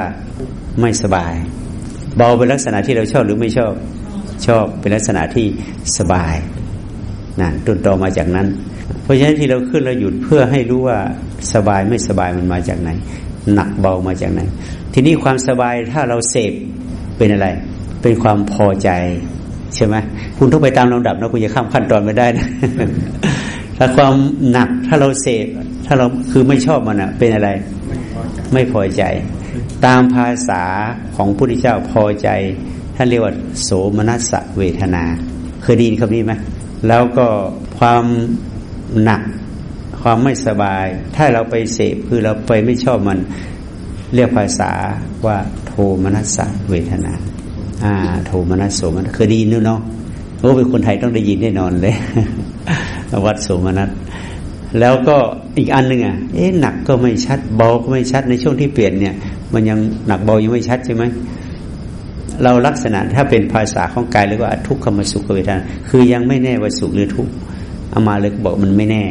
ไม่สบาย เบาเป็นลักษณะที่เราชอบหรือไม่ชอบ ชอบเป็นลักษณะที่สบายนั่นต้นตอมาจากนั้น เพราะฉะนั้นที่เราขึ้นเราหยุดเพื่อให้รู้ว่าสบายไม่สบายมันมาจากไหน หนักเบามาจากไหน ทีนี้ความสบายถ้าเราเสพเป็นอะไร เป็นความพอใจใช่ไหมคุณต้องไปตามลำดับนะคุณจะข้ามขั้นตอนไม่ได้นะถ้าความหนักถ้าเราเสพถ้าเราคือไม่ชอบมันอะเป็นอะไร ไม่พอใจ ตามภาษาของพระพุทธเจ้าพอใจท่านเรียกว่าโสมนัสเวทนา เคยดีนคำนี้ไหมแล้วก็ความหนัก ความไม่สบาย ถ้าเราไปเสพคือเราไปไม่ชอบมันเรียกภาษาว่าโทมนัสเวทนา อ่า โทมนัสโสมนัสเคยดีนเนาะโอ้เป็นคนไทยต้องได้ยินแน่นอนเลย วัดโสมนัสแล้วก็อีกอันหนึ่งอะ เอ๊ะหนักก็ไม่ชัดเบาก็ไม่ชัดในช่วงที่เปลี่ยนเนี่ย มันยังหนักเบายังไม่ชัดใช่ไหมเราลักษณะถ้าเป็นภาษาของกายเรียกว่าทุกขมสุขเวทนา คือยังไม่แน่ว่าสุขหรือทุกข์เอามาเลยบอกมันไม่แน่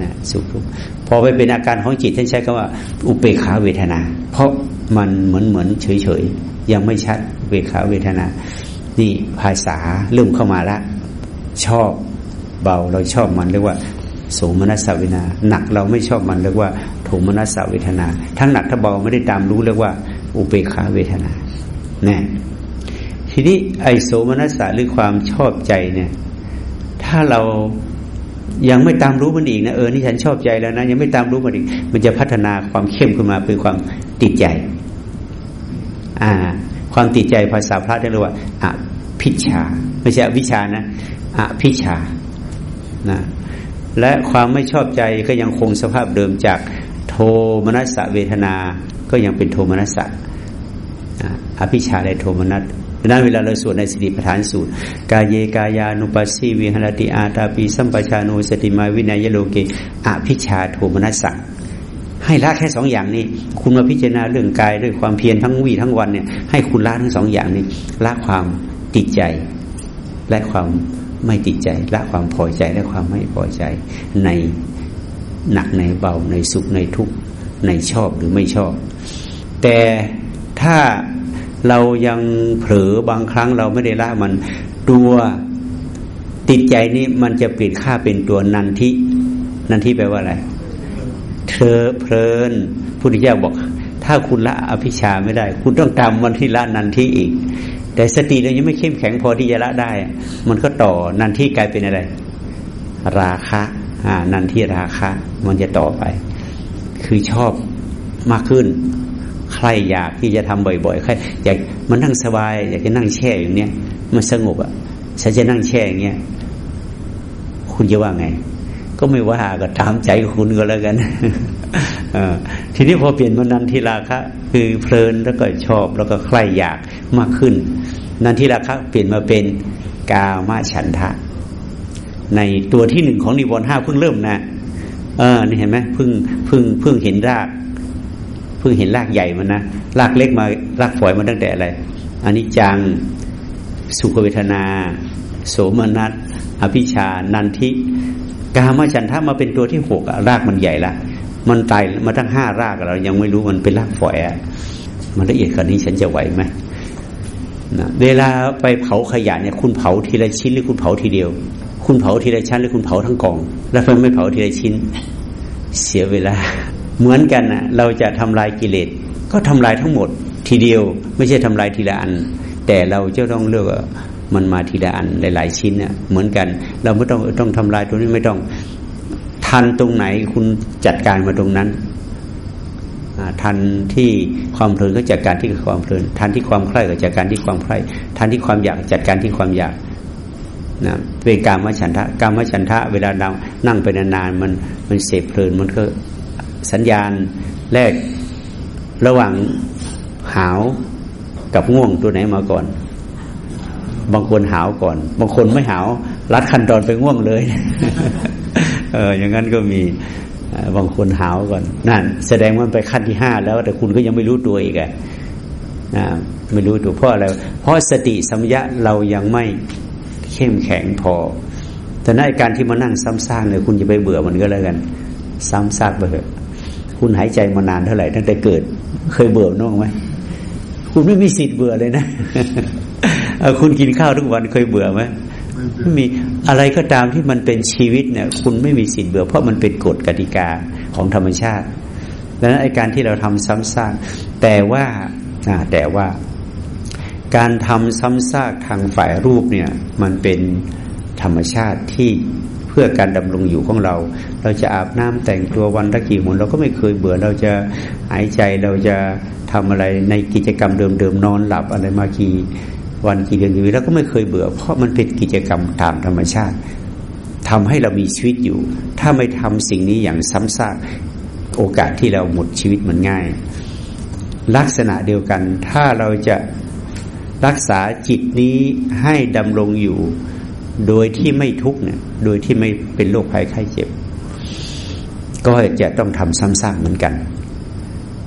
นะสุขทุกข์พอไปเป็นอาการของจิตท่านใช้คำว่า อุเบกขาเวทนา เพราะมันเหมือนเหมือนเฉยเฉยยังไม่ชัดเวขาเวทนา นี่ภาษาเริ่มเข้ามาละ ชอบเบาเราชอบมันเรียกว่าโสมนัสเวทนาหนักเราไม่ชอบมันเรียกว่าโทมนัสเวทนา ทั้งหนักถ้าเบาไม่ได้ตามรู้เรียกว่า อุเบขาเวทนาแน่ทีนี้ไอโสมนัสหรือความชอบใจเนี่ย ถ้าเรา ยังไม่ตามรู้มันอีกนะเออนี่ฉันชอบใจแล้วนะยังไม่ตามรู้มันอีก มันจะพัฒนาความเข้มขึ้นมาเป็นความติดใจ อ่า ความติดใจภาษาพระเรียกว่าอภิชา ไม่ใช่วิชานะอภิชานะและความไม่ชอบใจก็ยังคงสภาพเดิมจากโทมนัสเวทนา ก็ยังเป็นโทมนัสอภิชาและโทมนัส ดังนั้นเวลาเราสวดในสติปัฏฐานสูตร กายเยกายานุปัสสีวิหรติอาตาปีสัมปชานุสติมาวินัยโลเกอภิชาโทมนัสสะให้ละแค่สองอย่างนี้ คุณมาพิจารณาเรื่องกายด้วยความเพียรทั้งวี่ทั้งวันเนี่ยให้คุณละทั้งสองอย่างนี้ละความติดใจ และความไม่ติดใจละความพอใจและความไม่พอใจ ในหนักในเบาในสุขในทุกข์ในชอบหรือไม่ชอบ แต่ถ้า เรายังเผลอบางครั้งเราไม่ได้ละมันตัวติดใจนี้มันจะเปลี่ยนค่าเป็นตัวนันทิ นันทิแปลว่าอะไรเธอเพลินพุทธเจ้าบอก ถ้าคุณละอภิชาไม่ได้ คุณต้องตามวันที่ละนันทิอีก แต่สติเรายังไม่เข้มแข็งพอที่จะละได้ มันก็ต่อนันทิกลายเป็นอะไร ราคะอ่านันทิราคะ มันจะต่อไป คือชอบมากขึ้น ใครอยากที่จะทำบ่อยๆใครอยากมันนั่งสบาย อยากจะนั่งแช่อย่างเนี้ยมันสงบอะฉันจะนั่งแช่อย่างเงี้ยคุณจะว่าไง ก็ไม่ว่าก็ตามใจคุณก็แล้วกันอทีนี้พอเปลี่ยนมานันทีราคะ คือเพลินแล้วก็ชอบแล้วก็ใครอยากมากขึ้น นันทิราคะ เปลี่ยนมาเป็นกามาฉันทะ ในตัวที่หนึ่งของนิวรณ์ห้าเพิ่งเริ่มนะเออนี่เห็นไหมเพิ่งเพิ่งเพิ่งเห็นราก เพิ่งเห็นรากใหญ่มันนะรากเล็กมารากฝอยมาตั้งแต่อะไรอันนี้จังสุขเวทนา โสมนัสอภิชานันทิ กามฉันทะมาเป็นตัวที่หกรากมันใหญ่ละ มันตายมาทั้งห้ารากเรายังไม่รู้มันเป็นรากฝอยอะมันละเอียดกว่านี้ฉันจะไหวไหมนะเวลาไปเผาขยะเนี่ยคุณเผาทีละชิ้นหรือคุณเผาทีเดียว คุณเผาทีละชั้นหรือคุณเผาทั้งกอง แล้วทำไมไม่เผาทีละชิ้น เสียเวลา เหมือนกันนะเราจะทำลายกิเลสก็ทำลายทั้งหมด ทีเดียวไม่ใช่ทำลายทีละอัน แต่เราจะต้องเลือกมันมาทีละอันหลาย ๆ ชิ้นเนี่ยเหมือนกัน เราไม่ต้องต้องทำลายตรงนี้ไม่ต้องทันตรงไหนคุณจัดการมาตรงนั้นทันที่ความเพลินก็จัดการที่ความเพลินทันที่ความใคร่ก็จัดการที่ความใคร่ทันที่ความอยากจัดการที่ความอยากนะเป็นการมฉันทะการมฉันทะ เวลาเรานั่งไปนานๆมันมันเสพเพลินมันก็ สัญญาณแรกระหว่างหาวกับง่วงตัวไหนมาก่อน บางคนหาวก่อน บางคนไม่หาวรัดคันตอนไปง่วงเลย เออ อย่างนั้นก็มีบางคนหาวก่อน นั่น แสดงว่าไปขั้นที่ห้าแล้ว แต่คุณก็ยังไม่รู้ตัวอีกอะนะไม่รู้ตัวเพราะอะไร เพราะสติสัมยะเรายังไม่เข้มแข็งพอ แต่ในการที่มานั่งซ้ำซากเนี่ยคุณจะไปเบื่อมันก็แล้วกัน ซ้ำซากไปเถอะ คุณหายใจมานานเท่าไหร่ตั้งแต่เกิด เคยเบื่อน้องไหมคุณไม่มีสิทธิ์เบื่อเลยนะคุณกินข้าวทุกวันเคยเบื่อไหมไม่มีอะไรก็ตามที่มันเป็นชีวิตเนี่ย คุณไม่มีสิทธิ์เบื่อ เพราะมันเป็นกฎกติกาของธรรมชาติดังนั้นไอ้การที่เราทำซ้ำซากแต่ว่าแต่ว่า การทำซ้ำซากทางฝ่ายรูปเนี่ย มันเป็นธรรมชาติที่ พื่อการดำรงอยู่ของเรา เราจะอาบน้ำแต่งตัววันละกี่หนเราก็ไม่เคยเบื่อเราจะหายใจเราจะทำอะไรในกิจกรรมเดิมๆนอนหลับอะไรมากี่วันกี่เดือนกี่ปีแล้วก็ไม่เคยเบื่อ เพราะมันเป็นกิจกรรมตามธรรมชาติทำให้เรามีชีวิตอยู่ ถ้าไม่ทำสิ่งนี้อย่างซ้ำซากโอกาสที่เราหมดชีวิตมันง่าย ลักษณะเดียวกัน ถ้าเราจะรักษาจิตนี้ให้ดำรงอยู่ โดยที่ไม่ทุกข์เนี่ยโดยที่ไม่เป็นโรคภัยไข้เจ็บ ก็จะต้องทำซ้ำซากเหมือนกัน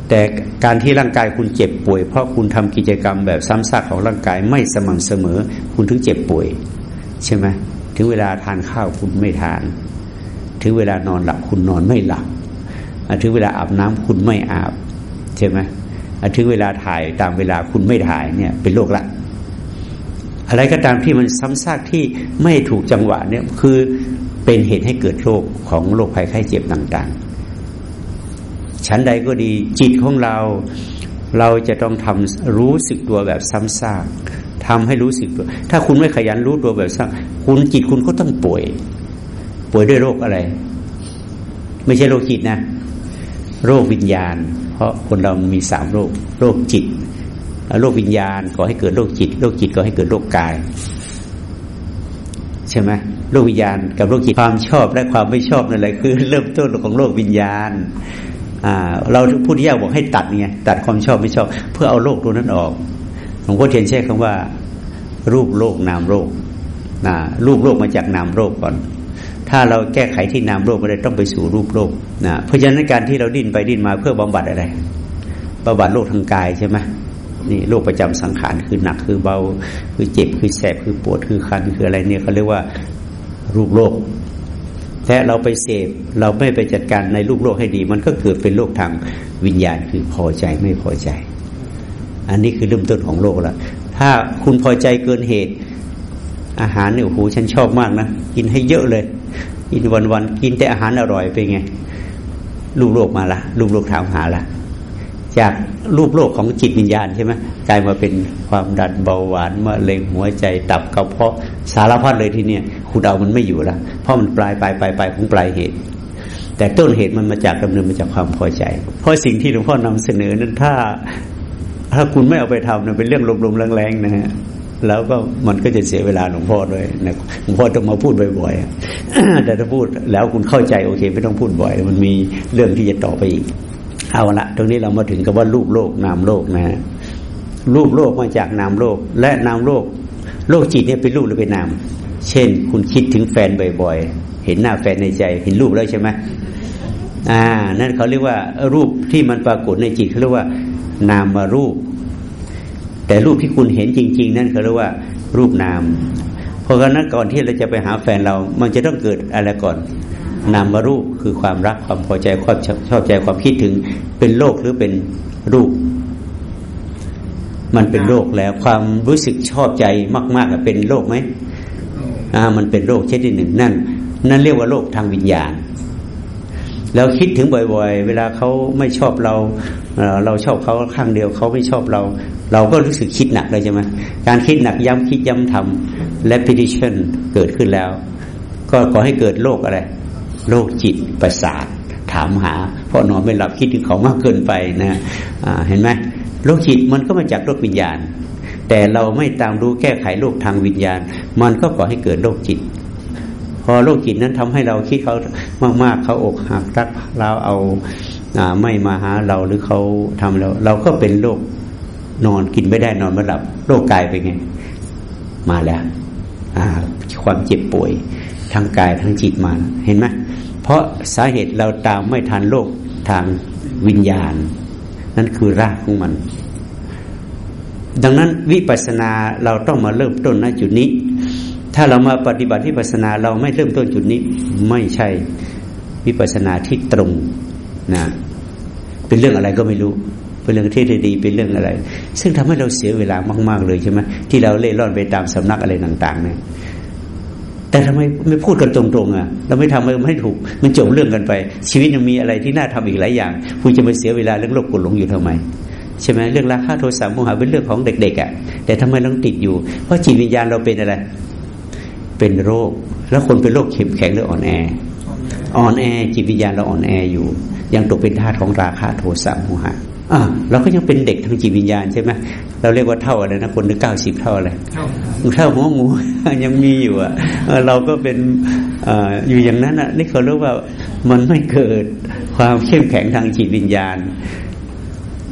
แต่การที่ร่างกายคุณเจ็บป่วย เพราะคุณทำกิจกรรมแบบซ้ำซากของร่างกายไม่สม่ำเสมอ คุณถึงเจ็บป่วย ใช่ไหมถึงเวลาทานข้าวคุณไม่ทาน ถึงเวลานอนหลับคุณนอนไม่หลับถึงเวลาอาบน้ำคุณไม่อาบ ใช่ไหมถึงเวลาถ่ายตามเวลาคุณไม่ถ่ายเนี่ย เป็นโรคละ อะไรก็ตามที่มันซ้ำซากที่ไม่ถูกจังหวะเนี่ยคือเป็นเหตุให้เกิดโรคของโรคภัยไข้เจ็บต่างๆ ชั้นใดก็ดีจิตของเราเราจะต้องทำรู้สึกตัวแบบซ้ำซากทำให้รู้สึกตัว ถ้าคุณไม่ขยันรู้ตัวแบบซ้ำคุณจิตคุณก็ต้องป่วย ป่วยด้วยโรคอะไร ไม่ใช่โรคจิตนะ โรควิญญาณ เพราะคนเรามีสามโรค โรคจิต โรควิญญาณก่อให้เกิดโรคจิตโรคจิตก่อให้เกิดโรคกาย ใช่ไหมโรควิญญาณกับโรคจิตความชอบและความไม่ชอบนั่นแหละคือ เริ่มต้นของโรควิญญาณเราพูดที่ยากบอกให้ตัดไงตัดความชอบไม่ชอบ เพื่อเอาโลกตัวนั้นออกหลวงพ่อเทียนใช้คำว่า รูปโลกนามโลกนะรูปโลกมาจากนามโลกก่อน ถ้าเราแก้ไขที่นามโลกไม่ได้ต้องไปสู่รูปโลกนะเพราะฉะนั้นการที่เราดิ้นไปดิ้นมาเพื่อบำบัดอะไรบำบัดโรคทางกายใช่ไหม นี่โรคประจำสังขารคือหนักคือเบา คือเจ็บคือแสบคือปวดคือคันคืออะไรเนี่ยเขาเรียกว่ารูปโลกแต่เราไปเสพเราไม่ไปจัดการในรูปโลกให้ดี มันก็เกิดเป็นโรคทางวิญญาณคือพอใจไม่พอใจ อันนี้คือเริ่มต้นของโลกละถ้าคุณพอใจเกินเหตุ อาหารเนี่ยโอ้โหฉันชอบมากนะกินให้เยอะเลยกินวันวันกินแต่อาหารอร่อยไปไงรูปโลกมาละรูปโลกถามหาละ จากรูปโลกของจิตวิญญาณใช่ไหมกลายมาเป็นความดันเบาหวานมะเร็งหัวใจตับกระเพาะสารพัดเลยทีเนี้ยคุณเอามันไม่อยู่ล้วเพราะมันปลายปลายปลายปลายของปลายเหตุ แต่ต้นเหตุมันมาจากดำเนินมาจากความพอใจ เพราะสิ่งที่หลวงพ่อนำเสนอนั้นถ้า ถ้าคุณไม่เอาไปทำนะเป็นเรื่องลมๆแรงๆนะฮะแล้วก็มันก็จะเสียเวลาหลวงพ่อด้วยนะหลวงพ่อต้องมาพูดบ่อยๆแต่ถ้าพูดแล้วคุณเข้าใจโอเค ไม่ต้องพูดบ่อย มันมีเรื่องที่จะต่อไปอีก เอาละตรงนี้เรามาถึงกับว่ารูปโลกนามโลกนะรูปโลกมาจากนามโลก และนามโลก โลกจิตเนี่ยเป็นรูปหรือเป็นนาม เช่น คุณคิดถึงแฟนบ่อย ๆ เห็นหน้าแฟนในใจ เห็นรูปแล้วใช่ไหมอ่า นั่นเขาเรียกว่า รูปที่มันปรากฏในจิตเขาเรียกว่า นามารูป แต่รูปที่คุณเห็นจริง ๆ นั่นเขาเรียกว่า รูปนาม เพราะฉะนั้นก่อนที่เราจะไปหาแฟนเรา มันจะต้องเกิดอะไรก่อน นามารูปคือความรักความพอใจความชอบใจความคิดถึงเป็นโลกหรือเป็นรูป มันเป็นโรคแล้ว ความรู้สึกชอบใจมากๆเป็นโรคไหมอ่า มันเป็นโรคชนิดหนึ่งนั่น นั่นเรียกว่าโรคทางวิญญาณ แล้วคิดถึงบ่อย ๆ เวลาเขาไม่ชอบเราเราชอบเขาข้างเดียวเขาไม่ชอบเรา เราก็รู้สึกคิดหนักเลยใช่ไหมการคิดหนักย้ำคิดย้ำทำ repetition เกิดขึ้นแล้ว ก็ขอให้เกิดโรคอะไร โรคจิตประสาทถามหา เพราะนอนไม่หลับคิดถึงเขามากเกินไปนะเห็นไหมโรคจิตมันก็มาจากโรควิญญาณ แต่เราไม่ตามรู้แก้ไขโรคทางวิญญาณ มันก็ก่อให้เกิดโรคจิต พอโรคจิตนั้นทำให้เราคิดเขามากๆเขาอกหักรักเราเอาไม่มาหาเราหรือเขาทำเราเราก็เป็นโรคนอนกินไม่ได้นอนไม่หลับโรคกายเป็นไง มาแล้วความเจ็บป่วยทางกายทางจิตมา เห็นไหม เพราะสาเหตุเราตามไม่ทันโรคทางวิญญาณ นั่นคือรากของมัน ดังนั้นวิปัสสนาเราต้องมาเริ่มต้นณจุดนี้ ถ้าเรามาปฏิบัติวิปัสนาเราไม่เริ่มต้นจุดนี้ ไม่ใช่วิปัสนาที่ตรงนะเป็นเรื่องอะไรก็ไม่รู้เป็นเรื่องเที่ดีเป็นเรื่องอะไร ซึ่งทำให้เราเสียเวลามาก ๆ เลยใช่ไหมที่เราเล่ร่อนไปตามสำนักอะไรต่าง ๆ เนี่ย แต่ทำไมไม่พูดกันตรงๆอะ เราไม่ทำไม่ถูก มันจบเรื่องกันไป ชีวิตยังมีอะไรที่น่าทำอีกหลายอย่างคุณจะมาเสียเวลาเรื่องโลกกดหลงอยู่ทำไมใช่ไหมเรื่องราคาโทรศัพท์โมหะเป็นเรื่องของเด็กๆอะ แต่ทำไมเราติดอยู่ เพราะจิตวิญญาณเราเป็นอะไร เป็นโรค แล้วคนเป็นโรคเข้มแข็งหรืออ่อนแออ่อนแอจิตวิญญาณเราอ่อนแออยู่ ยังตกเป็นทาสของราคะโทสะโมหะ อ่าเราก็ยังเป็นเด็กทางจิตวิญญาณใช่ไหมเราเรียกว่าเท่าอะไรนะคนถึงเก้าสิบเท่าอะไรเท่าหัวงูยังมีอยู่อะเราก็เป็นออยู่อย่างนั้นอะนี่เขาเรียกว่ามันไม่เกิดความเข้มแข็งทางจิตวิญญาณ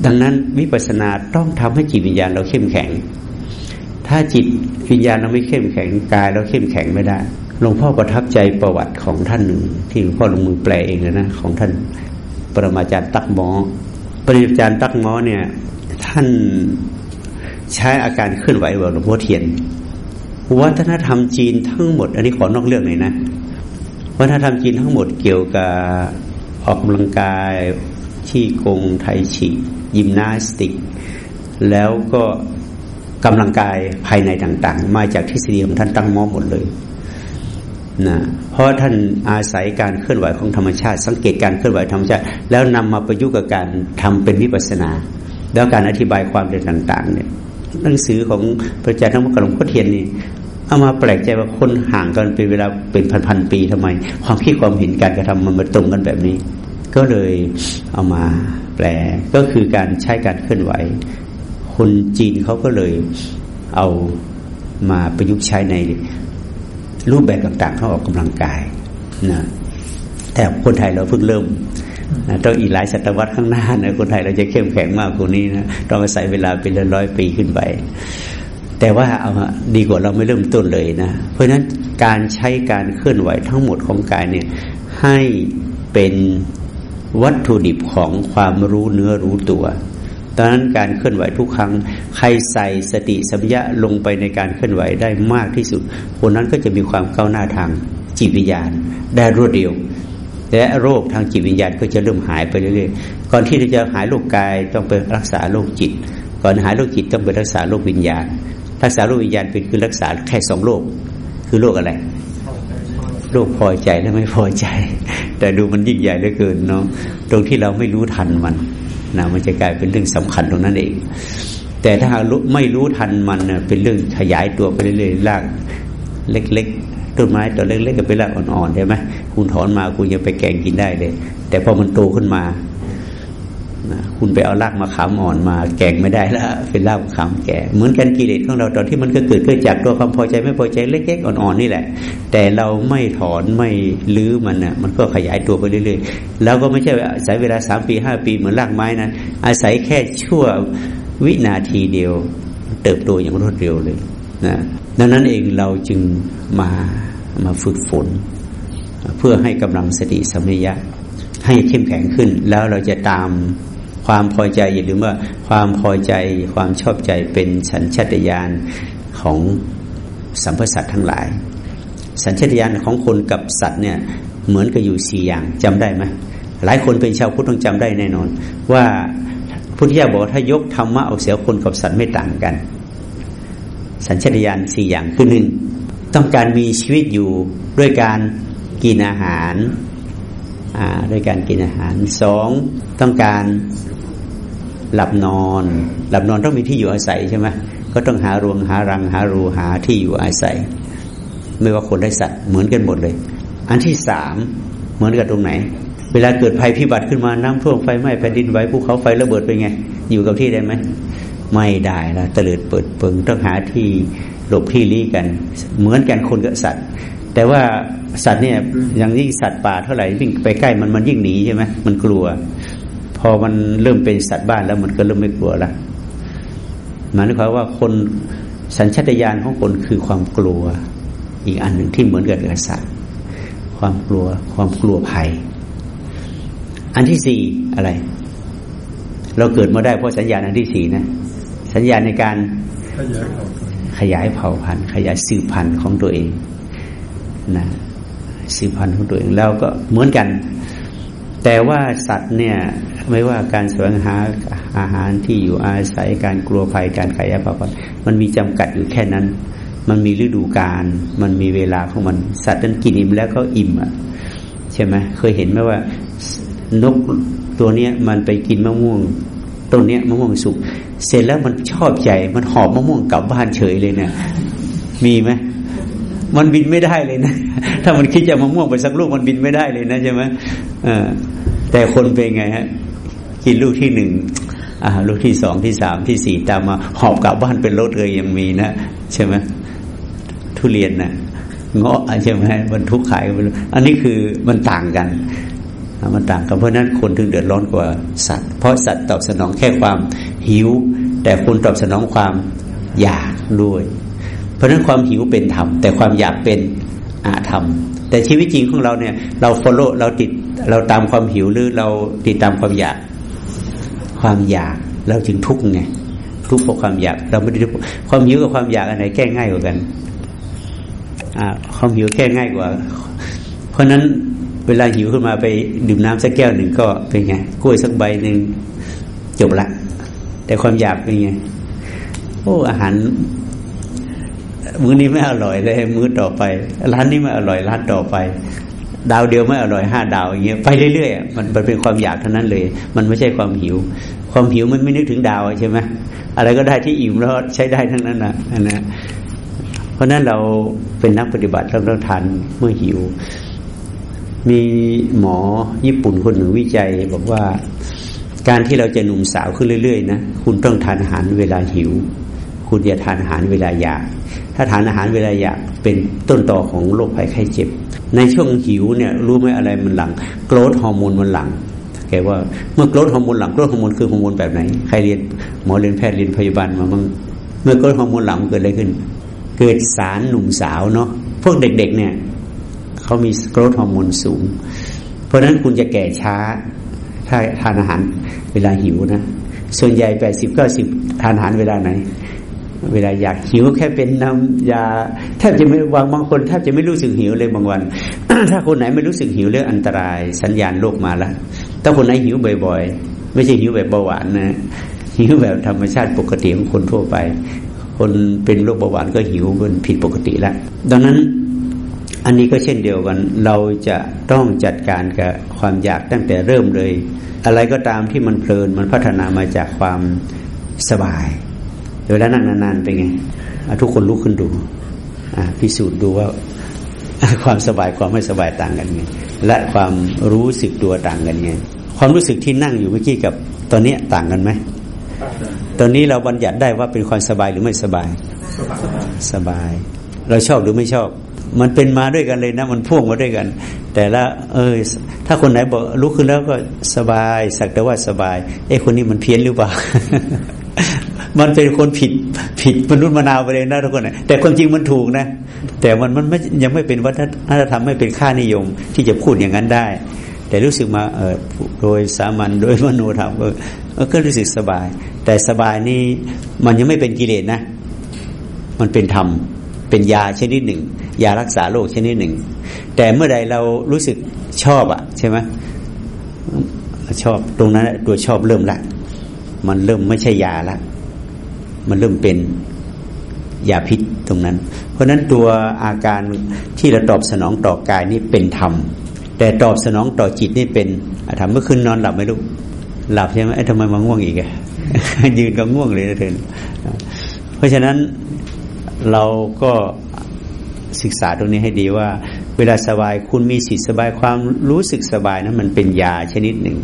ดังนั้นวิปัสสนาต้องทำให้จิตวิญญาณเราเข้มแข็ง ถ้าจิตวิญญาณเราไม่เข้มแข็งกายเราเข้มแข็งไม่ได้หลวงพ่อประทับใจประวัติของท่านหนึ่ง ที่หลวงพ่อลงมือแปลเองเลยนะของท่านปรมาจารย์ตักหมอ ปรมาจารย์ตักหมอเนี่ย ท่านใช้อาการเคลื่อนไหวแบบหลวงพ่อเทียน วัฒนธรรมจีนทั้งหมด อันนี้ขอนอกเรื่องหน่อยนะวัฒนธรรมจีนทั้งหมดเกี่ยวกับออกกำลังกายที่กงไทชิยิมนาสติก แล้วก็กำลังกายภายในต่าง ๆ มาจากทฤษฎีของท่านตั้งมอหมดเลย นะเพราะท่านอาศัยการเคลื่อนไหวของธรรมชาติ สังเกตการเคลื่อนไหวธรรมชาติ แล้วนำมาประยุกต์กับการทำเป็นวิปัสนา แล้วการอธิบายความเรื่องต่าง ๆ เนี่ยหนังสือของพระอาจารย์ทั้งหมกหลงพ่อเทียนนี่เอามาแปลกใจว่าคนห่างกันเป็นเวลาเป็นพันๆปีทำไม ความคิดความเห็นการกระทำมันมาตรงกันแบบนี้ ก็เลยเอามาแปลก็คือการใช้การเคลื่อนไหว คนจีนเขาก็เลยเอามาประยุกต์ใช้ใน รูปแบบต่างๆ เขาออกกำลังกายนะแต่คนไทยเราเพิ่งเริ่มนะต้องอีกหลายศตวรรษข้างหน้านะคนไทยเราจะเข้มแข็งมากกว่านี้นะต้องอาศัยเวลาเป็นร้อยปีขึ้นไป แต่ว่าเอาดีกว่าเราไม่เริ่มต้นเลยนะเพราะฉะนั้นการใช้การเคลื่อนไหวทั้งหมดของกายเนี่ยให้เป็นวัตถุดิบของความรู้เนื้อรู้ตัว ตอนนั้นการเคลื่อนไหวทุกครั้ง ใครใส่สติสัมยะลงไปในการเคลื่อนไหวได้มากที่สุด คนนั้นก็จะมีความก้าวหน้าทางจิตวิญญาณ ได้รวดเร็ว และโรคทางจิตวิญญาณก็จะเริ่มหายไปเรื่อยๆ ก่อนที่จะหายโรคกายต้องไปรักษาโรคจิต ก่อนหายโรคจิตต้องไปรักษาโรควิญญาณ รักษาโรควิญญาณเป็นคือรักษาแค่สองโรค คือโรคอะไรโรคพอใจและไม่พอใจ แต่ดูมันยิ่งใหญ่เหลือเกินเนาะตรงที่เราไม่รู้ทันมัน นะมันจะกลายเป็นเรื่องสำคัญตรงนั้นเอง แต่ถ้าหากไม่รู้ทันมันเป็นเรื่องขยายตัวไปเรื่อยๆรากเล็กๆต้นไม้ตัวเล็กๆก็เป็นรากอ่อนๆใช่ไหมคุณถอนมาคุณยังไปแกงกินได้เลย แต่พอมันโตขึ้นมา คุณไปเอารากมาขามอ่อนมาแกงไม่ได้แล้วเป็นรากขามแก่เหมือนกันกิเลสของเราตอนที่มันก็เกิดขึ้นจากตัวความพอใจไม่พอใจเล็กๆอ่อนๆนี่แหละ แต่เราไม่ถอนไม่ลื้อมันน่ะ มันก็ขยายตัวไปเรื่อยๆแล้วก็ไม่ใช่อาศัยเวลาสามปีห้าปีเหมือนรากไม้นั้นอาศัยแค่ชั่ววินาทีเดียว เติบโตอย่างรวดเร็วเลยนะดังนั้นเองเราจึงมามาฝึกฝน เพื่อให้กำลังสติสัมปชัญญะให้เข้มแข็งขึ้นแล้วเราจะตาม ความพอใจอย่าลืมว่า ความพอใจความชอบใจเป็นสัญชาตญาณของสัมพสัตทั้งหลาย สัญชาตญาณของคนกับสัตว์เนี่ยเหมือนกับอยู่สี่อย่างจำได้ไหมหลายคนเป็นชาวพุทธต้องจำได้แน่นอน ว่าพุทธิยถาบอกถ้ายกธรรมะเอาเสียคนกับสัตว์ไม่ต่างกัน สัญชาตญาณสี่อย่างคือหนึ่งต้องการมีชีวิตอยู่ด้วยการกินอาหารด้วยการกินอาหารสองต้องการ หลับนอน หลับนอนต้องมีที่อยู่อาศัยใช่ไหมก็ต้องหารวงหารังหารูหาที่อยู่อาศัย ไม่ว่าคนได้สัตว์เหมือนกันหมดเลย อันที่สามเหมือนกับตรงไหน เวลาเกิดภัยพิบัติขึ้นมาน้ำท่วมไฟไหม้แผ่นดินไหวภูเขาไฟระเบิดเป็นไง อยู่กับที่ได้ไหมไม่ได้และตะลิดเปิดเปิงต้องหาที่หลบที่ลี้กัน เหมือนกันคนกับสัตว์ แต่ว่าสัตว์เนี่ยอย่างยิ่งสัตว์ป่าเท่าไหร่วิ่งไปใกล้มันมันยิ่งหนีใช่ไหมมันกลัว พอมันเริ่มเป็นสัตว์บ้านแล้วมันก็เริ่มไม่กลัวละหมายความว่าคนสัญชาตญาณของคนคือความกลัว อีกอันหนึ่งที่เหมือนกับสัตว์ความกลัว ความกลัวภัย อันที่สี่อะไร เราเกิดมาได้เพราะสัญญาณอันที่สี่นะ สัญญาณในการขยายเผ่าพันธุ์ขยายสืบพันธุ์ของตัวเองนะสืบพันธุ์ของตัวเองแล้วก็เหมือนกัน แต่ว่าสัตว์เนี่ย ไม่ว่าการแสวงหาอาหารที่อยู่อาศัยการกลัวภัยการขยายเผ่าพันธุ์มันมีจำกัดอยู่แค่นั้น มันมีฤดูกาลมันมีเวลาของมัน สัตว์นั้นกินอิ่มแล้วก็อิ่มอะใช่ไหมเคยเห็นไหมว่านกตัวเนี้ยมันไปกินมะม่วงต้นเนี้ยมะม่วงสุกเสร็จแล้วมันชอบใจ มันหอบมะม่วงกลับบ้านเฉยเลยเนี่ยมีไหมมันบินไม่ได้เลยนะ ถ้ามันคิดจะมะม่วงไปสักลูกมันบินไม่ได้เลยนะใช่ไหมแต่คนเป็นไงฮะ กินลูกที่หนึ่งลูกที่สองที่สามที่สี่ตามมา หอบกลับบ้านเป็นรถเลยยังมีนะ ใช่ไหมทุเรียนนะ่ะเงาะใช่ไหมบรรทุกขายกันอันนี้คือมันต่างกันมันต่างกันเพราะนั้นคนถึงเดือดร้อนกว่าสัตว์ เพราะสัตว์ตอบสนองแค่ความหิว แต่คนตอบสนองความอยากด้วย เพราะนั้นความหิวเป็นธรรมแต่ความอยากเป็นอาธรรม แต่ชีวิตจริงของเราเนี่ย เราฟอลโล่เราติดเราตามความหิวหรือเราติดตามความอยาก ความอยากเราจึงทุกข์ไงทุกข์เพราะความอยาก เราไม่ได้ความหิวกับความอยากอันไหนแก้ง่ายกว่ากันอความหิวแก้ง่ายกว่า เพราะนั้นเวลาหิวขึ้นมาไปดื่มน้ำสักแก้วหนึ่งก็เป็นไงกล้วยสักใบหนึ่งจบละ แต่ความอยากเป็นไงโอ้อาหารมื้อนี้ไม่อร่อยเลยมื้อต่อไป ร้านนี้ไม่อร่อยร้านต่อไป ดาวเดียวไม่อร่อยห้าดาวอย่างเงี้ยไปเรื่อยๆมันเป็นความอยากเท่านั้นเลย มันไม่ใช่ความหิว ความหิวมันไม่นึกถึงดาวใช่ไหมอะไรก็ได้ที่อิ่มแล้วใช้ได้ทั้งนั้นนะนะเพราะนั้นเราเป็นนักปฏิบัติเราต้องทานเมื่อหิว มีหมอญี่ปุ่นคนหนึ่งวิจัย บอกว่าการที่เราจะหนุ่มสาวขึ้นเรื่อยๆนะคุณต้องทานอาหารเวลาหิว คุณอย่าทานอาหารเวลาอยาก ถ้าทานอาหารเวลาอยากเป็นต้นตอของโรคภัยไข้เจ็บ ในช่วงหิวเนี่ยรู้ไหมอะไรมันหลั่ง growth hormone มันหลั่งแกว่าเมื่อ growth hormone หลั่ง growth hormone คือฮอร์โมนแบบไหนใครเรียนหมอเรียนแพทย์เรียนพยาบาลมาบ้างเมื่อ growth hormone หลั่งเกิดอะไรขึ้น เกิดสารหนุ่มสาวเนาะพวกเด็กๆเนี่ยเขามี growth hormone สูง เพราะฉะนั้นคุณจะแก่ช้า ถ้าทานอาหารเวลาหิวนะส่วนใหญ่แปดสิบเก้าสิบทานอาหารเวลาไหน เวลาอยากหิวแค่เป็นน้ำยาแทบจะไม่วางบางคนแทบจะไม่รู้สึกหิวเลยบางวัน ถ้าคนไหนไม่รู้สึกหิวเรื่องอันตราย สัญญาณโรคมาแล้วถ้าคนไหนหิวบ่อยๆ ไม่ใช่หิวแบบเบาหวานนะหิวแบบธรรมชาติปกติของคนทั่วไป คนเป็นโรคเบาหวานก็หิวเป็นผิดปกติแล้วดังนั้นอันนี้ก็เช่นเดียวกัน เราจะต้องจัดการกับความอยากตั้งแต่เริ่มเลย อะไรก็ตามที่มันเพลินมันพัฒนามาจากความสบาย เวลานั่งนานๆเป็นไงทุกคนลุกขึ้นดูพิสูจน์ดูว่าความสบายความไม่สบายต่างกันไงและความรู้สึกตัวต่างกันไงความรู้สึกที่นั่งอยู่เมื่อกี้กับตอนนี้ต่างกันไหมตอนนี้เราบัญญัติได้ว่าเป็นความสบายหรือไม่สบาย สบาย เราชอบหรือไม่ชอบ มันเป็นมาด้วยกันเลยนะ มันพ่วงมาด้วยกัน แต่ละ เออถ้าคนไหนบอกลุกขึ้นแล้วก็สบาย สักแต่ว่าสบาย เอ้คนนี้มันเพี้ยนหรือเปล่า มันเป็นคนผิดผิดมนุษย์มนาวไปเลยนะทุกคนแต่ความจริงมันถูกนะ แต่มันมันไม่ยังไม่เป็นวัฒนธรรมไม่เป็นค่านิยม ที่จะพูดอย่างนั้นได้ แต่รู้สึกมาเออโดยสามัญโดยมโนธรรมก็รู้สึกสบาย แต่สบายนี่มันยังไม่เป็นกิเลสนะ มันเป็นธรรมเป็นยาชนิดหนึ่ง ยารักษาโรคชนิดหนึ่ง แต่เมื่อใดเรารู้สึกชอบอะใช่ไหมชอบตรงนั้นตัวชอบเริ่มละมันเริ่มไม่ใช่ยาละ มันเริ่มเป็นยาพิษตรงนั้น เพราะนั้นตัวอาการที่เราตอบสนองต่อกายนี่เป็นธรรม แต่ตอบสนองต่อจิตนี่เป็นธรรมเมื่อคืนนอนหลับไม่รู้หลับใช่ไหมทำไมมาง่วงอีกอะยืนก็ง่วงเลยนะเธอเพราะฉะนั้นเราก็ศึกษาตรงนี้ให้ดีว่า เวลาสบายคุณมีสิทธิสบายความรู้สึกสบายนะั้นมันเป็นยาชนิดหนึ่ง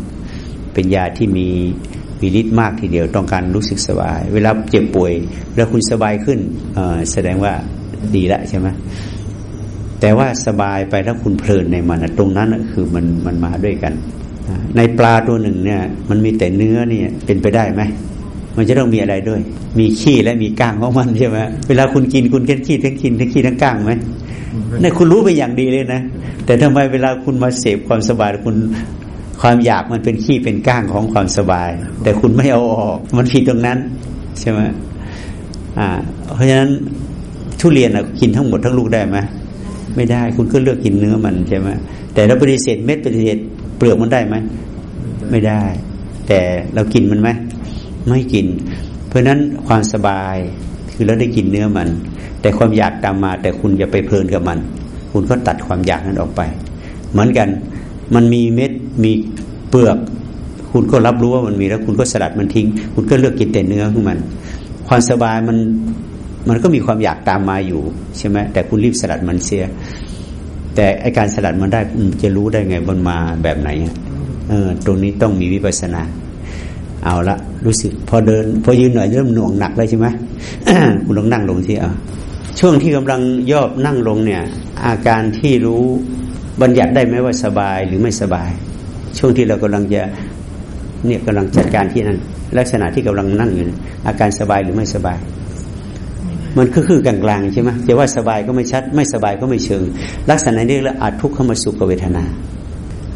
เป็นยาที่มี มีฤทธิ์มากทีเดียวต้องการรู้สึกสบาย เวลาเจ็บป่วยแล้วคุณสบายขึ้นแสดงว่าดีแล้วใช่ไหมแต่ว่าสบายไปแล้วคุณเพลินในมันตรงนั้นคือมันมันมาด้วยกัน ในปลาตัวหนึ่งเนี่ย มันมีแต่เนื้อเนี่ยเป็นไปได้ไหมมันจะต้องมีอะไรด้วย มีขี้และมีก้างของมันใช่ไหมเวลาคุณกินคุณแค่ขี้ทั้งกินทั้งขี้ทั้งก้างไหมนี่คุณรู้ไปอย่างดีเลยนะแต่ทำไมเวลาคุณมาเสพความสบายคุณ ความอยากมันเป็นขี้เป็นก้างของความสบาย แต่คุณไม่เอาออก มันผิดตรงนั้นใช่ไหมอ่า เพราะฉะนั้นทุเรียนอะกินทั้งหมดทั้งลูกได้ไหมไม่ได้คุณก็เลือกกินเนื้อมันใช่ไหมแต่เราปฏิเสธเม็ดปฏิเสธเปลือกมันได้ไหมไม่ได้ แต่เรากินมันไหมไม่กิน เพราะนั้นความสบายคือเราได้กินเนื้อมัน แต่ความอยากตามมา แต่คุณอย่าไปเพลินกับมัน คุณก็ตัดความอยากนั้นออกไป เหมือนกัน มันมีเม็ดมีเปลือก คุณก็รับรู้ว่ามันมีแล้ว คุณก็สลัดมันทิ้ง คุณก็เลือกกินแต่เนื้อของมัน ความสบายมันมันก็มีความอยากตามมาอยู่ใช่ไหมแต่คุณรีบสลัดมันเสีย แต่ไอการสลัดมันได้คุณจะรู้ได้ไงมันมาแบบไหนเออตรงนี้ต้องมีวิปัสสนาเอาละรู้สึก พอเดิน พอยืนหน่อยเริ่มหน่วงหนักเลยใช่ไหมคุณลองนั่งลงที่อะช่วงที่กำลังย่อนั่งลงเนี่ย อาการที่รู้ บัญญัติได้ไหมว่าสบายหรือไม่สบาย ช่วงที่เรากำลังจะเนี่ยกำลังจัดการที่นั่นลักษณะที่กำลังนั่งอยู่อาการสบายหรือไม่สบาย มันคือคือกลางๆใช่ไหมจะว่าสบายก็ไม่ชัด ไม่สบายก็ไม่เชิง ลักษณะนี้เรียกอาทุกขมสุขเวทนา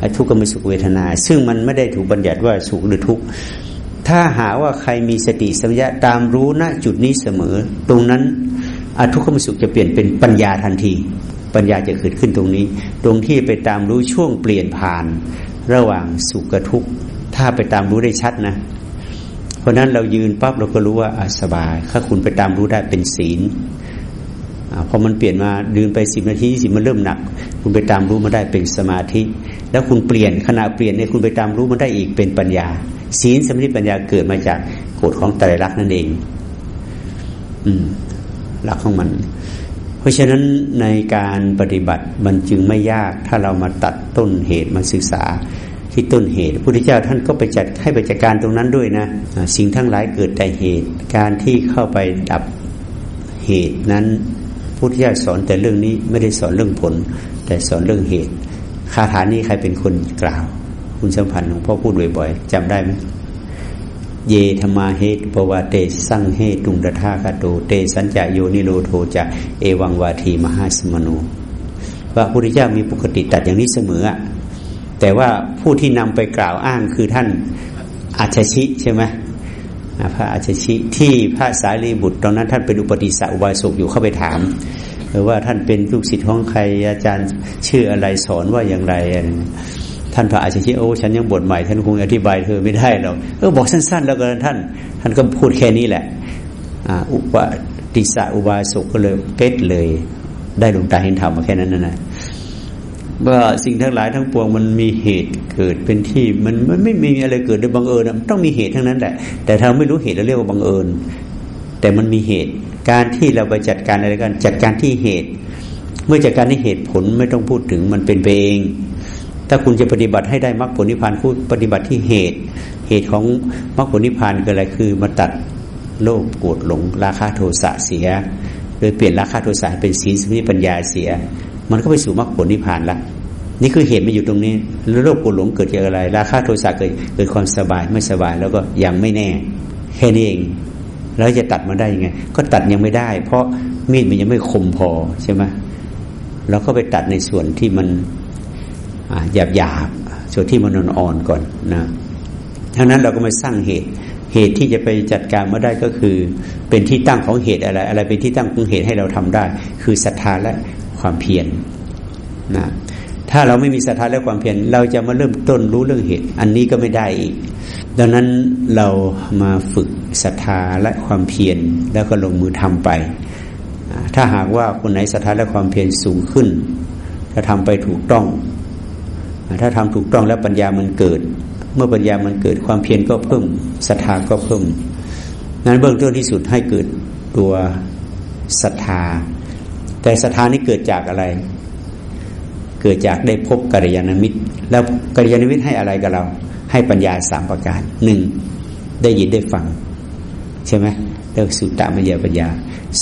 อาทุกขมสุขเวทนา ซึ่งมันไม่ได้ถูกบัญญัติว่าสุขหรือทุกข์ถ้าหาว่าใครมีสติสัมยาตามรู้ณจุดนี้เสมอ ตรงนั้นอาทุกขมสุขจะเปลี่ยนเป็นปัญญาทันที ปัญญาจะเกิดขึ้นตรงนี้ ตรงที่ไปตามรู้ช่วงเปลี่ยนผ่าน ระหว่างสุขกับทุกข์ ถ้าไปตามรู้ได้ชัดนะ เพราะนั้นเรายืนปั๊บเราก็รู้ว่าสบาย ถ้าคุณไปตามรู้ได้เป็นศีลอพอมันเปลี่ยนมาดืนไปสิบนาทีสิมันเริ่มหนัก คุณไปตามรู้มาได้เป็นสมาธิ แล้วคุณเปลี่ยนขณะเปลี่ยนเนี่ยคุณไปตามรู้มาได้อีกเป็นปัญญา ศีลสมาธิปัญญาเกิดมาจากกฎของไตรลักษณ์นั่นเอง อืมหลักของมัน เพราะฉะนั้นในการปฏิบัติมันจึงไม่ยาก ถ้าเรามาตัดต้นเหตุมาศึกษาที่ต้นเหตุพระพุทธเจ้าท่านก็ไปจัดให้ไปจัดการตรงนั้นด้วยนะ สิ่งทั้งหลายเกิดแต่เหตุ การที่เข้าไปดับเหตุนั้นพุทธเจ้าสอนแต่เรื่องนี้ไม่ได้สอนเรื่องผล แต่สอนเรื่องเหตุคาถานี้ใครเป็นคนกล่าว คุณสัมพันธ์หลวงพ่อพูดบ่อยๆจำได้ไหม เยธมาเหตุปวาเตสั่งเหตุตุงดทาคาโตเตสัญจโยนิโรโทจะเอวังวาทีมหาสมโนว่าพระพุทธเจ้ามีปกติตัดอย่างนี้เสมอแต่ว่าผู้ที่นำไปกล่าวอ้างคือท่านอาชชิใช่ไหมพระอาชชิที่พระสารีบุตรตอนนั้นท่านเป็นอุปติสสะอุบาสกอยู่เข้าไปถามว่าท่านเป็นลูกศิษย์ของใครอาจารย์ชื่ออะไรสอนว่าอย่างไร ท่านพระอาจารย์โอ้ฉันยังบทใหม่ท่านคงอธิบายเธอไม่ได้หรอกเออบอกสั้น ๆ แล้วกันท่าน ท่านก็พูดแค่นี้แหละอ่าอุปติสะอุบาสกก็เลยเก็ตเลย ได้ดวงตาเห็นธรรมมาแค่นั้นนะนะว่าสิ่งทั้งหลายทั้งปวงมันมีเหตุเกิดเป็นที่มันมันไม่มีอะไรเกิดโดยบังเอิญต้องมีเหตุทั้งนั้นแหละ แต่ถ้าไม่รู้เหตุเราเรียกว่าบังเอิญ แต่มันมีเหตุ การที่เราไปจัดการอะไรกัน จัดการที่เหตุ เมื่อจัดการที่เหตุผลไม่ต้องพูดถึงมันเป็นไปเอง ถ้าคุณจะปฏิบัติให้ได้มรรคผลนิพพานคุณปฏิบัติที่เหตุ เหตุของมรรคผลนิพพานคืออะไรคือมาตัดโลภโกรธหลงราคะโทสะเสีย โดยเปลี่ยนราคะโทสะเป็นศีลสมาธิปัญญาเสีย มันก็ไปสู่มรรคผลนิพพานละนี่คือเหตุมาอยู่ตรงนี้แล้วโลภโกรธหลงเกิดจากอะไร ราคะโทสะเกิดเกิดความสบายไม่สบายแล้วก็ยังไม่แน่ แค่นี้เองแล้วจะตัดมาได้ยังไง ก็ตัดยังไม่ได้ เพราะมีดมันยังไม่คมพอใช่ไหมเราก็ไปตัดในส่วนที่มัน หยาบหยาบส่วนที่มันอ่อนก่อนนะทั้งนั้นเราก็มาสร้างเหตุ เหตุที่จะไปจัดการมาได้ก็คือ เป็นที่ตั้งของเหตุอะไร อะไรเป็นที่ตั้งของเหตุให้เราทำได้ คือศรัทธาและความเพียรนะถ้าเราไม่มีศรัทธาและความเพียรเราจะมาเริ่มต้นรู้เรื่องเหตุ อันนี้ก็ไม่ได้อีก ดังนั้นเรามาฝึกศรัทธาและความเพียรแล้วก็ลงมือทำไป ถ้าหากว่าคนไหนศรัทธาและความเพียรสูงขึ้นถ้าทำไปถูกต้อง ถ้าทำถูกต้องแล้วปัญญามันเกิด เมื่อปัญญามันเกิดความเพียรก็เพิ่มศรัทธาก็เพิ่มนั้นเบื้องต้นที่สุดให้เกิดตัวศรัทธา แต่ศรัทธานี้เกิดจากอะไร เกิดจากได้พบกัลยาณมิตร แล้วกัลยาณมิตรให้อะไรกับเรา ให้ปัญญาสามประการหนึ่งได้ยินได้ฟัง ใช่ไหมเรื่องสุตตมัญญาปัญญา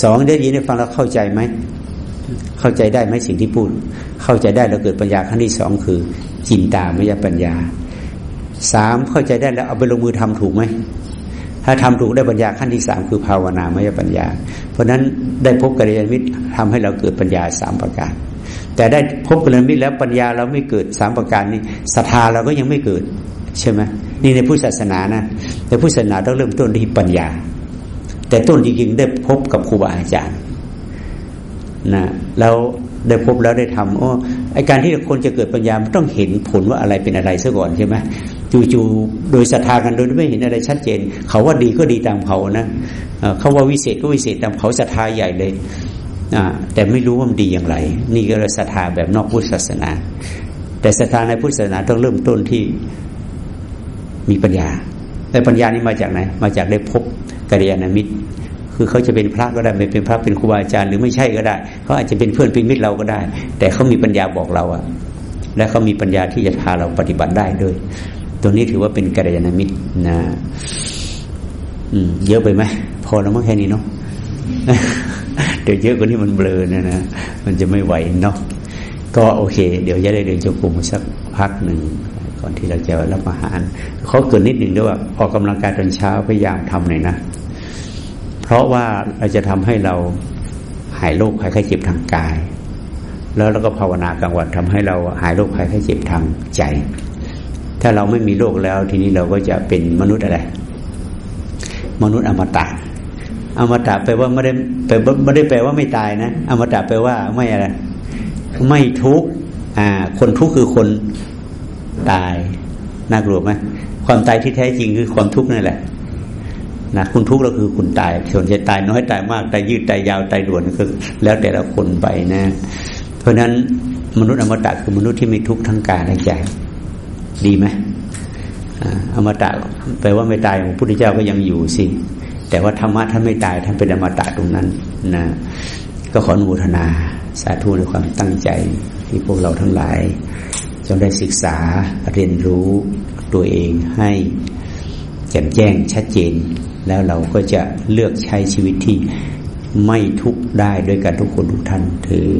สองได้ยินได้ฟังแล้วเข้าใจไหม เข้าใจได้ไหมสิ่งที่พูด เข้าใจได้แล้วเกิดปัญญาขั้นที่สองคือ จินตามยปัญญาสามเข้าใจได้แล้วเอาไปลงมือทำถูกไหมถ้าทำถูกได้ปัญญาขั้นที่สามคือภาวนามยปัญญา เพราะนั้นได้พบกัลยาณมิตรทำให้เราเกิดปัญญาสามประการ แต่ได้พบกัลยาณมิตรแล้วปัญญาเราไม่เกิดสามประการนี้ศรัทธาเราก็ยังไม่เกิดใช่ไหมนี่ในพุทธศาสนานะในพุทธศาสนาต้องเริ่มต้นที่ปัญญา แต่ต้นจริงๆได้พบกับครูบาอาจารย์ นะแล้วได้พบแล้วได้ทำโอ้ไอการที่คนจะเกิดปัญญาต้องเห็นผลว่าอะไรเป็นอะไรซะก่อนใช่ไหมจู่ๆโดยศรัทธากันโดยไม่เห็นอะไรชัดเจน เขาว่าดีก็ดีตามเขานะเขาว่าวิเศษก็วิเศษตามเขาศรัทธาใหญ่เลยแต่ไม่รู้ว่ามันดีอย่างไร นี่ก็เลยศรัทธาแบบนอกพุทธศาสนา แต่ศรัทธาในพุทธศาสนาต้องเริ่มต้นที่มีปัญญาแต่ปัญญานี้มาจากไหน มาจากได้พบกัลยาณมิตร คือเขาจะเป็นพระก็ได้ไม่เป็นพระเป็นครูบาอาจารย์หรือไม่ใช่ก็ได้เขาอาจจะเป็นเพื่อนเป็นมิตรเราก็ได้ แต่เขามีปัญญาบอกเราอะและเขามีปัญญาที่จะพาเราปฏิบัติได้ด้วย ตัวนี้ถือว่าเป็นกัลยาณมิตรนะอืมเยอะไปไหมพอแล้วมั้งแค่นี้เนาะเดี๋ยวเยอะกว่านี้มันเบลอนะนะมันจะไม่ไหวเนาะก็โอเค เดี๋ยวจะได้เดินจงกรมสักพักหนึ่งก่อนที่เราจะรับอาหารเขาเกินนิดหนึ่งด้วยว่าออกกำลังกายตอนเช้าพยายามทำหน่อยนะ เพราะว่าเราจะทำให้เราหายโรคหายไข้เจ็บทางกาย แล้วเราก็ภาวนากลางวันทำให้เราหายโรคหายไข้เจ็บทางใจ ถ้าเราไม่มีโรคแล้ว ทีนี้เราก็จะเป็นมนุษย์อะไร มนุษย์อมตะอมตะแปลว่าไม่ได้แปลไม่ได้แปลว่าไม่ตายนะ อมตะแปลว่าไม่อะไร ไม่ทุกข์อ่า คนทุกข์คือคนตาย น่ากลัวไหมความตายที่แท้จริงคือความทุกข์นั่นแหละ นะคุณทุกข์เราคือคุณตายส่วนจะตายน้อยตายมากตายยืดตายยาวตายด่วนก็แล้วแต่ละคนไปนะ เพราะนั้นมนุษย์อมตะคือมนุษย์ที่ไม่ทุกข์ทั้งกายและใจดีไหมอมตะแปลว่าไม่ตายของพระพุทธเจ้าก็ยังอยู่สิแต่ว่าธรรมะท่านไม่ตายท่านเป็นอมตะตรงนั้นนะก็ขออนุโมทนาสาธุในความตั้งใจที่พวกเราทั้งหลายจงได้ศึกษาเรียนรู้ตัวเองให้แจ่มแจ้งชัดเจน แล้วเราก็จะเลือกใช้ชีวิตที่ไม่ทุกได้ด้วยกันทุกคนทุกท่านถือ